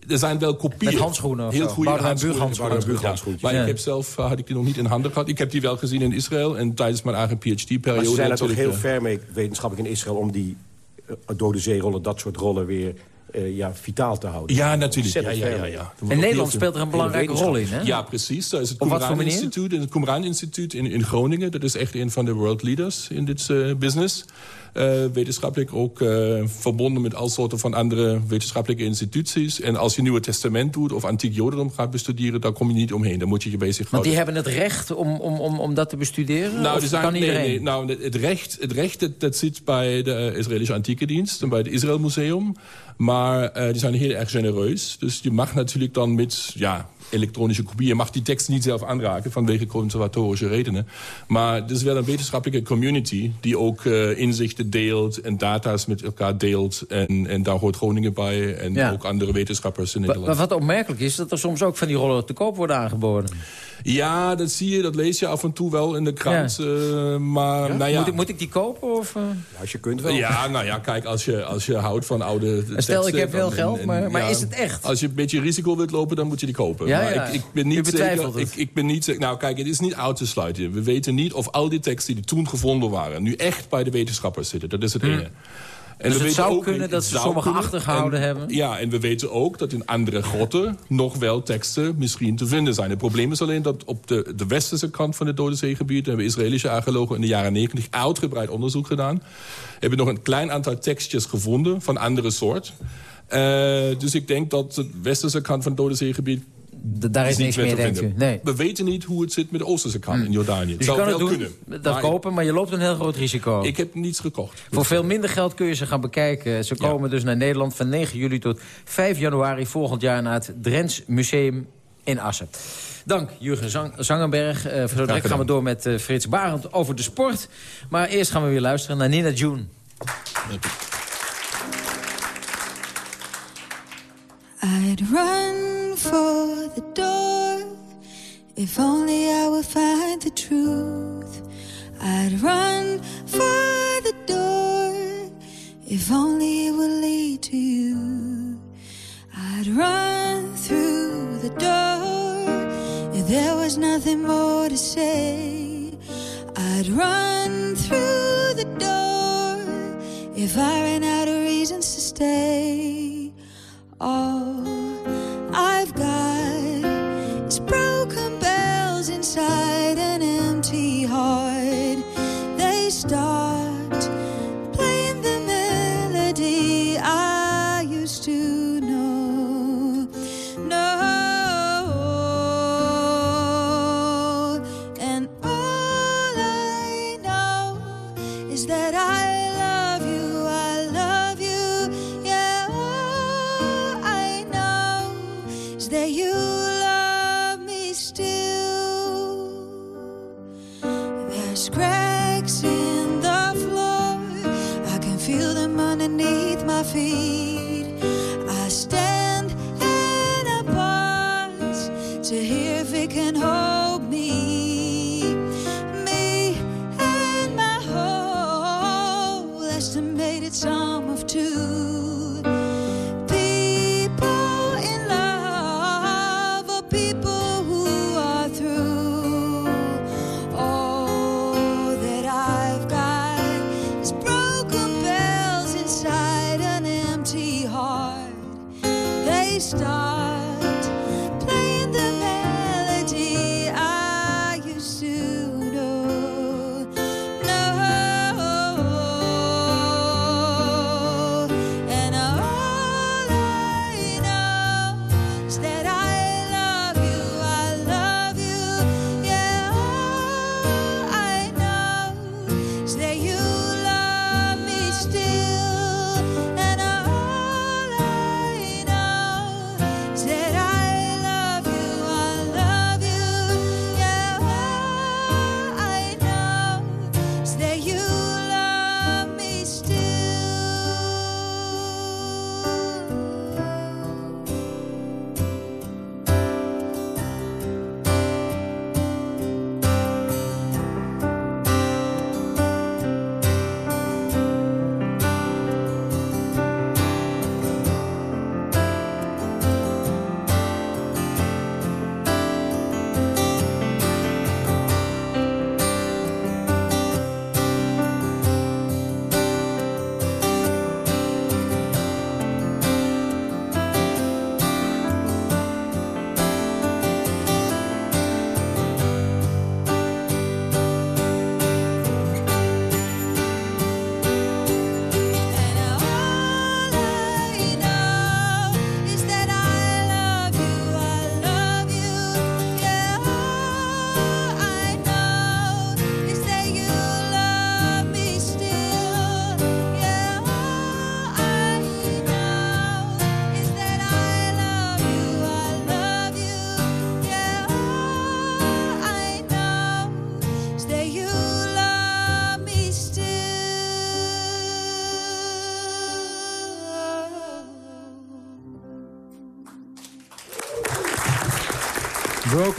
er zijn wel kopieën. Met handschoenen Heel goede handschoenen. handschoenen. Ja. Maar ja. ik heb zelf, uh, had ik die nog niet in handen gehad. Ik heb die wel gezien in Israël en tijdens mijn eigen PhD-periode. Maar ze zijn er toch heel ver mee, wetenschappelijk in Israël, om die dode zeerollen, dat soort rollen weer uh, ja, vitaal te houden. Ja, natuurlijk. Ja, ja, ja, ja. En Nederland speelt er een belangrijke rol in, hè? Ja, precies. Dat is het Qumran Instituut, het Qumran Instituut in, in Groningen. Dat is echt een van de world leaders in dit uh, business. Uh, wetenschappelijk ook uh, verbonden met al soorten van andere wetenschappelijke instituties. En als je Nieuwe Testament doet of Antiek Jodendom gaat bestuderen... dan kom je niet omheen, dan moet je je bezighouden. Want die hebben het recht om, om, om, om dat te bestuderen? Nou, zijn, kan nee, nee, nou, het recht, het recht dat, dat zit bij de Israëlische Antieke Dienst... en bij het Israël Museum. Maar uh, die zijn heel erg genereus. Dus je mag natuurlijk dan met... ja elektronische kopie. Je mag die tekst niet zelf aanraken vanwege conservatorische redenen. Maar het is wel een wetenschappelijke community die ook uh, inzichten deelt en data's met elkaar deelt. En, en daar hoort Groningen bij en ja. ook andere wetenschappers in Nederland. Maar wat opmerkelijk is, dat er soms ook van die rollen te koop worden aangeboden. Ja, dat zie je, dat lees je af en toe wel in de krant. Ja. Uh, maar, ja? Nou ja. Moet, ik, moet ik die kopen? Of, uh... ja, als je kunt wel. Ja, nou ja, kijk, als je, als je houdt van oude Stel, teksten, ik heb veel geld, en, maar, maar is het echt? Als je een beetje risico wilt lopen, dan moet je die kopen. Ja, maar ja. Ik, ik ben niet zeker. Ik, ik, ben niet zeker. Nou, kijk, het is niet uit te sluiten. We weten niet of al die teksten die toen gevonden waren... nu echt bij de wetenschappers zitten. Dat is het ene. En dus het zou ook, kunnen dat ze sommige achtergehouden en, hebben? Ja, en we weten ook dat in andere grotten nog wel teksten misschien te vinden zijn. Het probleem is alleen dat op de, de westerse kant van het Dode Zeegebied... hebben Israëlische archeologen in de jaren 90 uitgebreid onderzoek gedaan. Hebben nog een klein aantal tekstjes gevonden van andere soort. Uh, dus ik denk dat de westerse kant van het Dode Zeegebied daar is, is niks meer, denkt u? Nee. We weten niet hoe het zit met de Oosterse kant hmm. in Jordanië. Dus het je zou kan het doen, kunnen. dat maar kopen, maar je loopt een heel groot risico. Ik heb niets gekocht. Voor veel minder geld kun je ze gaan bekijken. Ze komen ja. dus naar Nederland van 9 juli tot 5 januari volgend jaar... naar het Drents Museum in Assen. Dank, Jurgen Zang Zangenberg. Uh, direct gaan we door met uh, Frits Barend over de sport. Maar eerst gaan we weer luisteren naar Nina June. I'd run for the door. If only I would find the truth. I'd run for the door. If only it would lead to you. I'd run through the door. If there was nothing more to say I'd run through the door. If I ran out of reasons to stay all I've got is broken bells inside an empty heart. They start.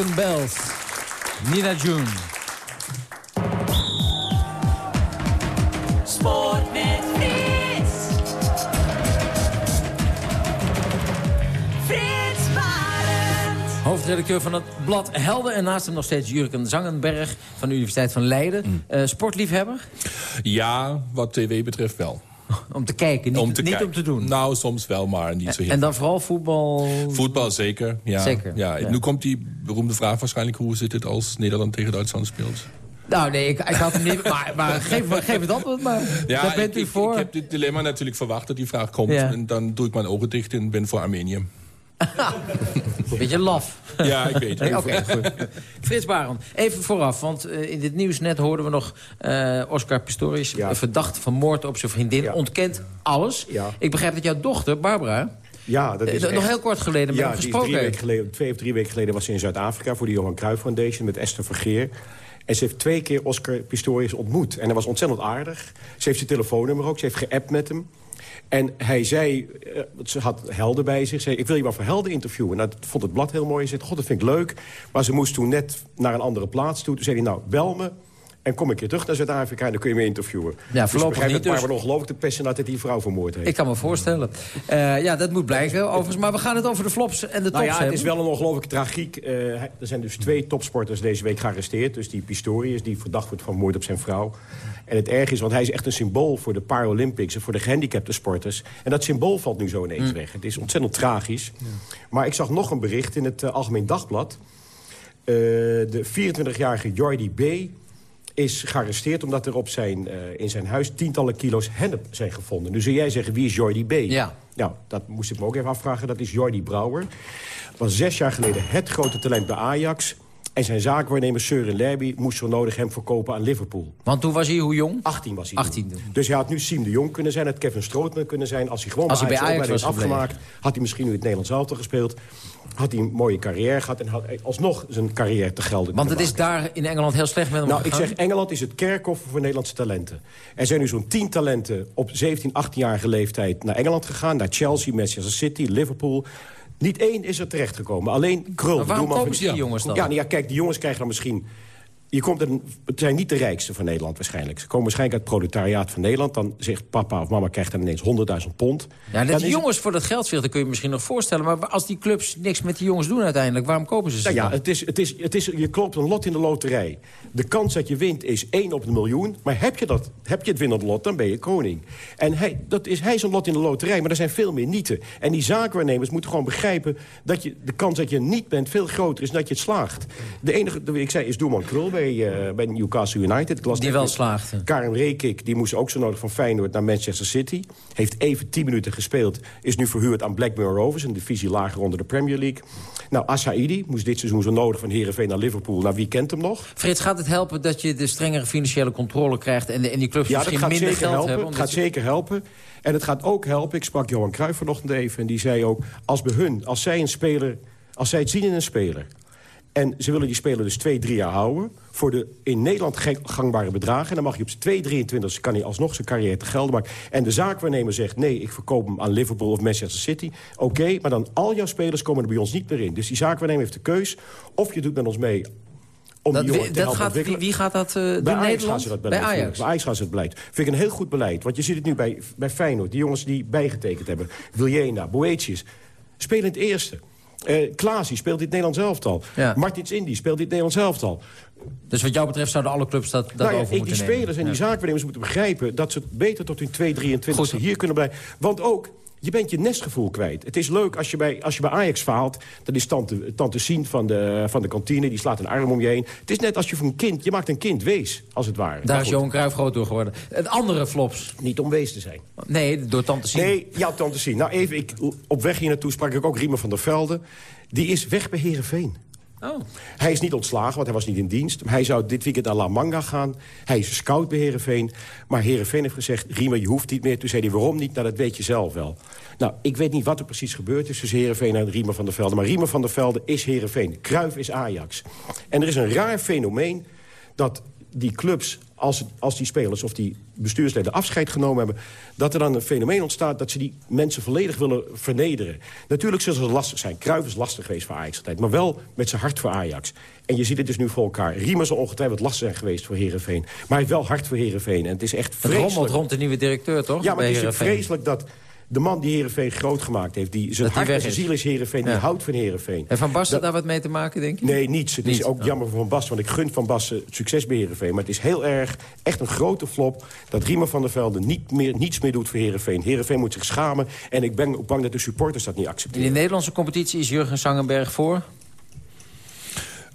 Broken Bells. Nina June. Sport met Frits. Frits Barend. Hoofdredacteur van het blad Helden. En naast hem nog steeds Jurgen Zangenberg van de Universiteit van Leiden. Mm. Eh, sportliefhebber? Ja, wat tv betreft wel. Om te kijken, niet, om te niet kijken. om te doen. Nou, soms wel, maar niet zo heel En dan vooral voetbal... Voetbal zeker, ja. Zeker, ja. ja. Nu komt die beroemde vraag waarschijnlijk... hoe zit het als Nederland tegen Duitsland speelt? Nou nee, ik, ik had hem niet... Maar, maar geef, geef het antwoord maar. Ja, Daar bent ik, u ik- voor. Ik, heb dit dilemma natuurlijk verwacht dat die vraag komt. Ja. En dan doe ik mijn ogen dicht en ben voor Armenië. Beetje laf. Ja, ik weet het. Nee, Oké, goed. Frits Baron, even vooraf. Want eh, in dit nieuws net hoorden we nog eh, Oscar Pistorius... eh, verdacht van moord op zijn vriendin. Ontkent alles. Ik begrijp dat jouw dochter, Barbara... Ja, dat is eh, nog echt- heel kort geleden met ja, hem is gesproken drie weken geleden, twee of drie weken geleden was ze in Zuid-Afrika... voor de Johan Cruijff Foundation met Esther Vergeer. En ze heeft twee keer Oscar Pistorius ontmoet. En hij was ontzettend aardig. Ze heeft zijn telefoonnummer ook. Ze heeft geappt met hem. En hij zei, eh, ze had helden bij zich. Ze zei, ik wil je maar voor helden interviewen. Nou, dat vond het blad heel mooi. Ze zei, god, dat vind ik leuk. Maar ze moest toen net naar een andere plaats toe. Toen zei hij, nou, bel me. En kom een keer terug naar Zuid-Afrika en dan kun je me interviewen. Ja, dus voorlopig ik begrijp niet, dus- Barbara ongelooflijk de dat die vrouw vermoord heeft. Ik kan me voorstellen. Eh, ja, dat moet blijken overigens. Maar we gaan het over de flops en de tops Nou ja, het is wel een ongelooflijke tragiek. Eh, er zijn dus twee topsporters deze week gearresteerd. Dus die Pistorius, die verdacht wordt van moord op zijn vrouw. En het erg is, want hij is echt een symbool voor de Paralympics... en voor de gehandicapte sporters. En dat symbool valt nu zo ineens Mm. weg. Het is ontzettend tragisch. Maar ik zag nog een bericht in het eh, Algemeen Dagblad. De 24-jarige Jordi B. is gearresteerd omdat er op zijn, eh, in zijn huis tientallen kilo's hennep zijn gevonden. Nu zul jij zeggen, wie is Jordi B? Ja. Nou, dat moest ik me ook even afvragen. Dat is Jordi Brouwer. Was zes jaar geleden het grote talent bij Ajax. En zijn zaakwaarnemer Søren Lerby moest zo nodig hem verkopen aan Liverpool. Want toen was hij hoe jong? 18 was hij 18. toen. Dus hij had nu Siem de Jong kunnen zijn, het Kevin Strootman kunnen zijn. Als hij gewoon Als hij bij Ajax was afgemaakt, had hij misschien nu het Nederlands elftal gespeeld. Had hij een mooie carrière gehad en had alsnog zijn carrière te gelden Want het is daar in Engeland heel slecht met hem nou, ik zeg, Engeland is het kerkhof voor Nederlandse talenten. Er zijn nu zo'n 10 talenten op 17, 18-jarige leeftijd naar Engeland gegaan. Naar Chelsea, Manchester City, Liverpool. Niet één is er terechtgekomen. Alleen Krul. Maar waarom ze die jongens dan? Ja, nou ja, kijk, die jongens krijgen dan misschien... Je komt er, het zijn niet de rijkste van Nederland waarschijnlijk. Ze komen waarschijnlijk uit het proletariaat van Nederland. Dan zegt papa of mama krijgt dan ineens 100.000 pond. Ja, dat die jongens voor dat geld vechten kun je je misschien nog voorstellen. Maar als die clubs niks met die jongens doen uiteindelijk, waarom kopen ze ze Nou ja, dan? het is, het is, het is, je klopt een lot in de loterij. De kans dat je wint is 1 op een miljoen. Maar heb je, dat, heb je het winnende lot, dan ben je koning. En hij, dat is, hij is een lot in de loterij, maar er zijn veel meer nieten. En die zaakwaarnemers moeten gewoon begrijpen... dat je, de kans dat je niet bent veel groter is dan dat je het slaagt. De enige, ik zei, is Doelman Krul bij, eh, bij Newcastle United. Die wel slaagde. Karen Rekik, die moest ook zo nodig van Feyenoord naar Manchester City. Heeft even 10 minuten gespeeld. Is nu verhuurd aan Blackburn Rovers, een divisie lager onder de Premier League. Nou, Asaidi moest dit seizoen zo nodig van Heerenveen naar Liverpool. Nou, wie kent hem nog? Frits, gaat het helpen dat je de strengere financiële controle krijgt... en, de, en die clubs Ja, dat misschien minder geld helpen. hebben? Het omdat gaat ze- zeker helpen. En het gaat ook helpen. Ik sprak Johan Cruijff vanochtend even. En die zei ook, als bij hun, als zij een speler... als zij het zien in een speler... en ze willen die speler dus twee, drie jaar houden... voor de in Nederland gangbare bedragen... en dan mag je op zijn 2, 23 kan hij alsnog zijn carrière te gelden maken. En de zaakwaarnemer zegt, nee, ik verkoop hem aan Liverpool of Manchester City. Oké, maar dan al jouw spelers komen er bij ons niet meer in. Dus die zaakwaarnemer heeft de keus. Of je doet met ons mee om Dat, die jongen te dat gaat, wie, gaat dat Bij doen? Ajax Nederland? gaan ze dat bij beleid. Ajax. Bij Ajax gaan ze het beleid. Vind ik een heel goed beleid. Want je ziet het nu bij, bij Feyenoord. Die jongens die bijgetekend hebben. Viljena, Boetius. Spelen in het eerste. Eh Klaasie speelt dit Nederlands elftal. Ja. Martins Indy speelt dit Nederlands elftal. Dus wat jou betreft zouden alle clubs dat, dat Nou ja, moeten die nemen. spelers en die Ja. zaakwaarnemers moeten begrijpen... dat ze beter tot hun 2, 23 hier kunnen blijven. Want ook, je bent je nestgevoel kwijt. Het is leuk als je bij, als je bij Ajax faalt... dan is tante, tante Sien van de, van de kantine, die slaat een arm om je heen. Het is net als je voor een kind, je maakt een kind wees, als het ware. Daar is Johan Cruijff groot door geworden. Het andere flops. Niet om wees te zijn. Nee, door tante Sien. Nee, ja, tante Sien. Nou, even, ik, op weg hier naartoe sprak ik ook Riemer van der Velde. Die is weg bij Heerenveen. Oh. Hij is niet ontslagen, want hij was niet in dienst. Hij zou dit weekend naar La Manga gaan. Hij is scout bij Heerenveen. Maar Heerenveen heeft gezegd, Riemer, je hoeft niet meer. Toen zei hij, waarom niet? Nou, dat weet je zelf wel. Nou, ik weet niet wat er precies gebeurd is tussen Heerenveen en Riemer van der Velde. Maar Riemer van der Velde is Heerenveen. Kruif is Ajax. En er is een raar fenomeen dat die clubs, als, het- als die spelers of die bestuursleden afscheid genomen hebben... dat er dan een fenomeen ontstaat dat ze die mensen volledig willen vernederen. Natuurlijk zullen ze lastig zijn. Kruif is lastig geweest voor Ajax altijd, maar wel met zijn hart voor Ajax. En je ziet het dus nu voor elkaar. Riemer zal ongetwijfeld lastig zijn geweest voor Herenveen. Maar hij heeft wel hart voor Herenveen. En het is echt Het vreselijk. rommelt rond de nieuwe directeur, toch? Ja, maar het is vreselijk dat de man die Herenveen groot gemaakt heeft... die zijn Dat hart en zijn ziel is Herenveen, die houdt van Herenveen. En Van Basten daar wat mee te maken, denk je? Nee, niets. Het is ook Oh. jammer voor Van Basten, want ik gun Van Basten succes bij Heerenveen. Maar het is heel erg, echt een grote flop... dat Riemer van der Velde niet meer, niets meer doet voor Heerenveen. Heerenveen moet zich schamen en ik ben ook bang dat de supporters dat niet In accepteren. de Nederlandse competitie is Jurgen Sangenberg voor?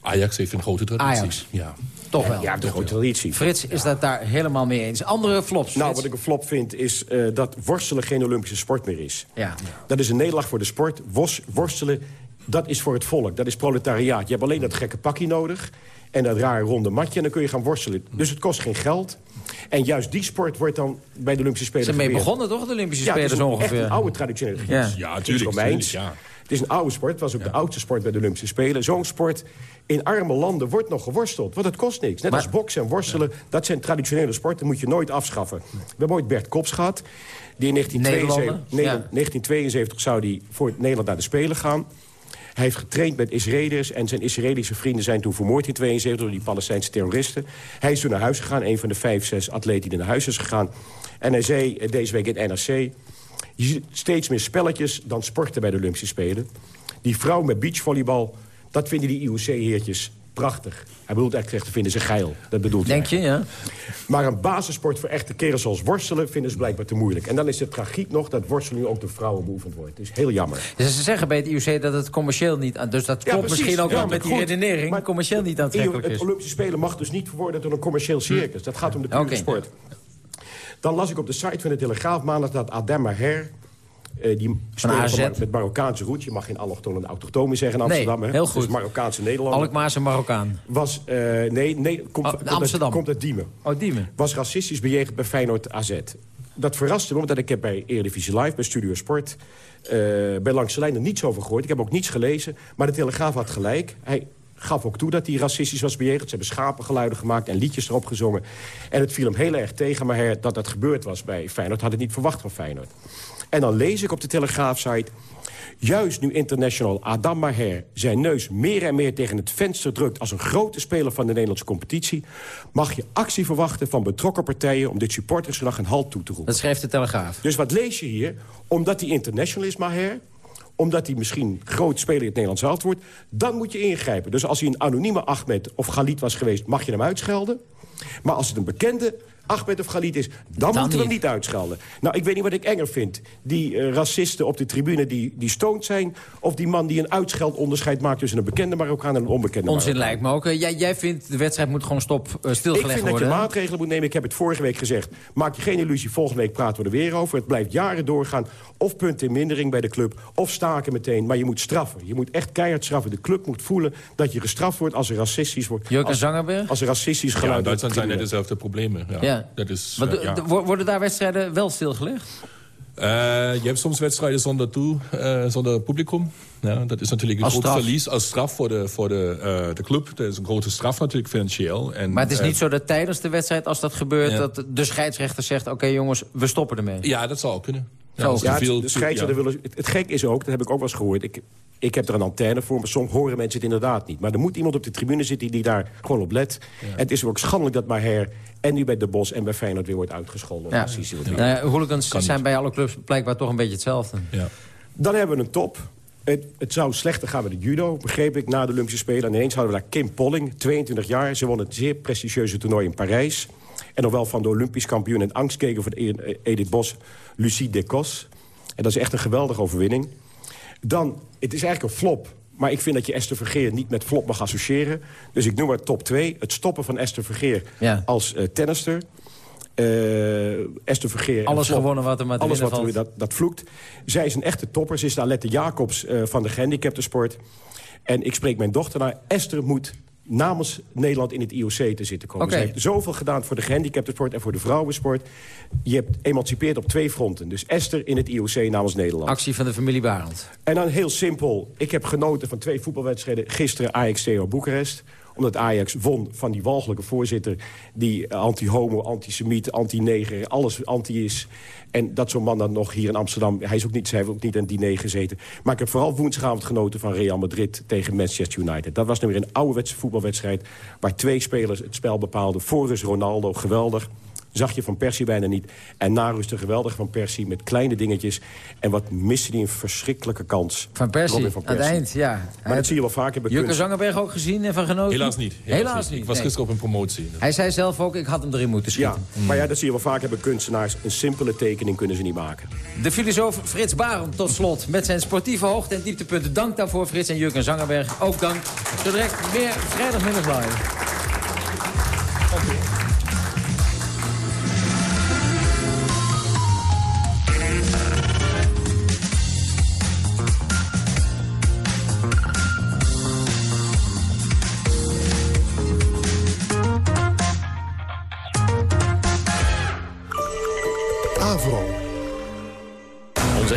Ajax heeft een grote traditie. Ajax. Ja. Toch wel. Ja, de grote traditie. Frits is dat daar helemaal mee eens. Andere flops, Nou, wat ik een flop vind, is eh, dat worstelen geen Olympische sport meer is. Ja. Dat is een nederlaag voor de sport. Wos, worstelen, dat is voor het volk. Dat is proletariaat. Je hebt alleen dat gekke pakje nodig. En dat rare ronde matje. En dan kun je gaan worstelen. Dus het kost geen geld. En juist die sport wordt dan bij de Olympische Spelen Ze zijn mee begonnen, toch, de Olympische Ja, het Spelen echt ongeveer? een oude traditionele Ja. Ja, tuurlijk, Romeins. tuurlijk, ja. Het is een oude sport. Het was ook de oudste sport bij de Olympische Spelen. Zo'n sport in arme landen wordt nog geworsteld. Want het kost niks. Net Maar- als boksen en worstelen. Dat zijn traditionele sporten. moet je nooit afschaffen. We hebben ooit Bert Kops gehad. Die in 1972, Nederlander, Nederland- ja. 1972 zou die voor Nederland naar de Spelen gaan. Hij heeft getraind met Israëliërs en zijn Israëlische vrienden zijn toen vermoord in 72 door die Palestijnse terroristen. Hij is toen naar huis gegaan, een van de vijf, zes atleten die naar huis is gegaan. En hij zei eh, deze week in het NRC... je ziet steeds meer spelletjes dan sporten bij de Olympische Spelen. Die vrouw met beachvolleybal, dat vinden die IOC-heertjes prachtig. Hij bedoelt echt gezegd, vinden ze geil. Dat bedoelt Denk hij. je, ja? Maar een basissport voor echte kerels zoals worstelen... vinden ze blijkbaar te moeilijk. En dan is het tragiek nog dat worstelen nu ook door vrouwen beoefend wordt. Het is heel jammer. Dus ze zeggen bij het IOC dat het commercieel niet... aan- Dus dat Ja, klopt precies. misschien ook Ja, wel met die redenering... maar commercieel niet aantrekkelijk Het is. Olympische Spelen mag dus niet verworden tot een commercieel circus. Dat gaat om de pure Oké. sport. Dan las ik op de site van de Telegraaf maandag dat Adem Maher... Eh, die Mar- met Marokkaanse roots. Je mag geen allochtoon en autochtoon meer zeggen in Nee, Amsterdam. hè? heel goed. Dus Marokkaanse Nederlander. Alkmaar en Marokkaan. Was, eh, nee, nee, komt, komt, Amsterdam. Uit, komt uit Diemen. Oh, Diemen. Was racistisch bejegend bij Feyenoord AZ. Dat verraste me, omdat ik heb bij Eredivisie Live, bij Studio Sport... eh, bij Langs de Lijn er niets over gehoord. Ik heb ook niets gelezen. Maar de Telegraaf had gelijk. Hij gaf ook toe dat hij racistisch was bejegend. Ze hebben schapengeluiden gemaakt en liedjes erop gezongen. En het viel hem heel erg tegen, maar hij- dat dat gebeurd was bij Feyenoord... had het niet verwacht van Feyenoord. En dan lees ik op de Telegraaf-site... Juist nu international Adam Maher zijn neus meer en meer tegen het venster drukt... als een grote speler van de Nederlandse competitie... mag je actie verwachten van betrokken partijen... om dit supportersgedrag een halt toe te roepen. Dat schrijft de Telegraaf. Dus wat lees je hier? Omdat hij international is, Maher omdat hij misschien groot speler in het Nederlands zelf wordt... dan moet je ingrijpen. Dus als hij een anonieme Ahmed of Galit was geweest... mag je hem uitschelden. Maar als het een bekende Ahmed of Galit is... dan, moeten we hem niet. uitschelden. Nou, ik weet niet wat ik enger vind. Die eh, racisten op de tribune die, die stoned zijn... of die man die een uitscheldonderscheid maakt... tussen een bekende Marokkaan en een onbekende Onzin Marokkaan. lijkt me ook. Eh, Jij, jij vindt de wedstrijd moet gewoon stop eh, Ik stilgelegd vind dat worden. je maatregelen moet nemen. Ik heb het vorige week gezegd. Maak je geen illusie, volgende week praten we er weer over. Het blijft jaren doorgaan. Of punten in mindering bij de club, of staken meteen. Maar je moet straffen. Je moet echt keihard straffen. De club moet voelen dat je gestraft wordt als er racistisch wordt. Jurgen als, Zangerberg? Als er racistisch Ja, geluid in Duitsland zijn net dezelfde problemen. Ja. Ja. Dat is, Maar eh, ja. wo- worden daar wedstrijden wel stilgelegd? Eh, je hebt soms wedstrijden zonder, toe, eh, zonder publicum. Ja, dat is natuurlijk een Als groot straf. verlies als straf voor de, voor de, eh, de club. Dat is een grote straf natuurlijk financieel. En, Maar het is eh, niet zo dat tijdens de wedstrijd, als dat gebeurt... Ja. dat de scheidsrechter zegt, oké jongens, we stoppen ermee. Ja, dat zou ook kunnen. Ja, veel- de scheidsrechter ja. willen, het, het gek is ook, dat heb ik ook wel eens gehoord... Ik, ik heb er een antenne voor, maar soms horen mensen het inderdaad niet. Maar er moet iemand op de tribune zitten die daar gewoon op let. En het is ook schandelijk dat Maher en nu bij De Bos en bij Feyenoord weer wordt uitgescholden. Ja. Precies, wat Nou ja, hooligans zijn bij alle clubs blijkbaar toch een beetje hetzelfde. Dan hebben we een top. Het, het zou slechter gaan met het judo, begreep ik, na de Olympische Spelen. En ineens hadden we daar Kim Polling, 22 jaar. Ze won het zeer prestigieuze toernooi in Parijs. En nog wel van de Olympisch kampioen en angstkeker van E- Edith Bos, Lucie Decos. En dat is echt een geweldige overwinning. Dan, het is eigenlijk een flop. Maar ik vind dat je Esther Vergeer niet met flop mag associëren. Dus ik noem maar top 2. Het stoppen van Esther Vergeer Ja. als eh, tennister. Eh, Esther Vergeer... Alles flop. gewonnen wat er maar te Alles wat er, dat, dat vloekt. Zij is een echte topper. Ze is de Alette Jacobs eh, van de gehandicaptensport. En ik spreek mijn dochter naar. Esther moet namens Nederland in het IOC te zitten komen. Oké. Ze heeft zoveel gedaan voor de gehandicaptensport en voor de vrouwensport. Je hebt emancipeerd op twee fronten. Dus Esther in het IOC namens Nederland. Actie van de familie Barend. En dan heel simpel. Ik heb genoten van twee voetbalwedstrijden. Gisteren Ajax Theo Boekarest. Omdat Ajax won van die walgelijke voorzitter... die anti-homo, antisemiet, anti-neger, alles anti is. En dat zo'n man dan nog hier in Amsterdam... hij is ook niet, heeft ook niet aan diner gezeten. Maar ik heb vooral woensdagavond genoten van Real Madrid... tegen Manchester United. Dat was nu weer een ouderwetse voetbalwedstrijd... waar twee spelers het spel bepaalden. Voor Ronaldo, geweldig zag je Van Persie bijna niet. En na rust een geweldige Van Persie met kleine dingetjes. En wat miste die een verschrikkelijke kans. Van Persie, van aan het eind, ja. Maar dat zie je wel vaker bij Jurgen kunst. Zangerberg ook gezien en van genoten? Helaas niet. Helaas, niet. Ik was nee. gisteren op een promotie. Hij zei zelf ook, ik had hem erin moeten Ja, schieten. maar ja, dat zie je wel vaker bij kunstenaars. Een simpele tekening kunnen ze niet maken. De filosoof Frits Barend tot slot. Met zijn sportieve hoogte- en dieptepunten. Dank daarvoor, Frits en Jurgen Zangerberg. Ook dank. Zo direct meer vrijdagmiddag live.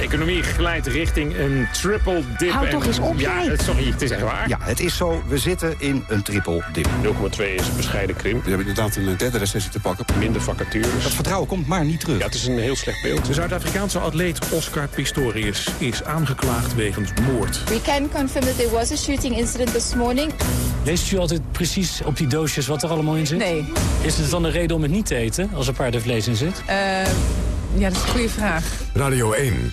Economie glijdt richting een triple dip. Hou En- toch eens op, Ja, jij. sorry, het is echt waar. Ja, het is zo. We zitten in een triple dip. 0,2 is een bescheiden krimp. We hebben inderdaad een derde recessie te pakken. Minder vacatures. Het vertrouwen komt maar niet terug. Ja, het is een heel slecht beeld. De Zuid-Afrikaanse atleet Oscar Pistorius is aangeklaagd wegens moord. We can confirm that there was a shooting incident this morning. Leest u altijd precies op die doosjes wat er allemaal in zit? Nee. Is het dan een reden om het niet te eten als er paardenvlees in zit? ja, dat is een goede vraag. Radio 1.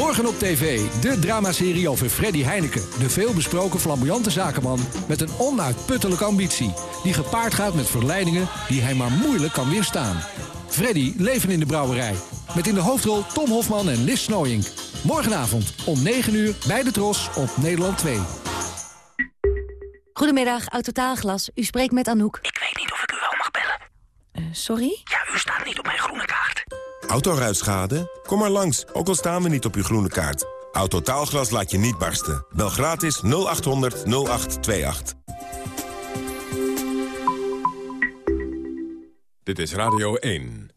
Morgen op tv, de dramaserie over Freddy Heineken. De veelbesproken flamboyante zakenman met een onuitputtelijke ambitie. Die gepaard gaat met verleidingen die hij maar moeilijk kan weerstaan. Freddy leven in de brouwerij. Met in de hoofdrol Tom Hofman en Lis Snooyink. Morgenavond om 9 uur bij de Tros op Nederland 2. Goedemiddag, Autotaalglas. U spreekt met Anouk. Ik weet niet of ik u wel mag bellen. sorry? Ja, u staat niet op mijn groene kaart. Autoruitschade? Kom maar langs, ook al staan we niet op uw groene kaart. Autotaalglas laat je niet barsten. Bel gratis 0800 0828. Dit is Radio 1.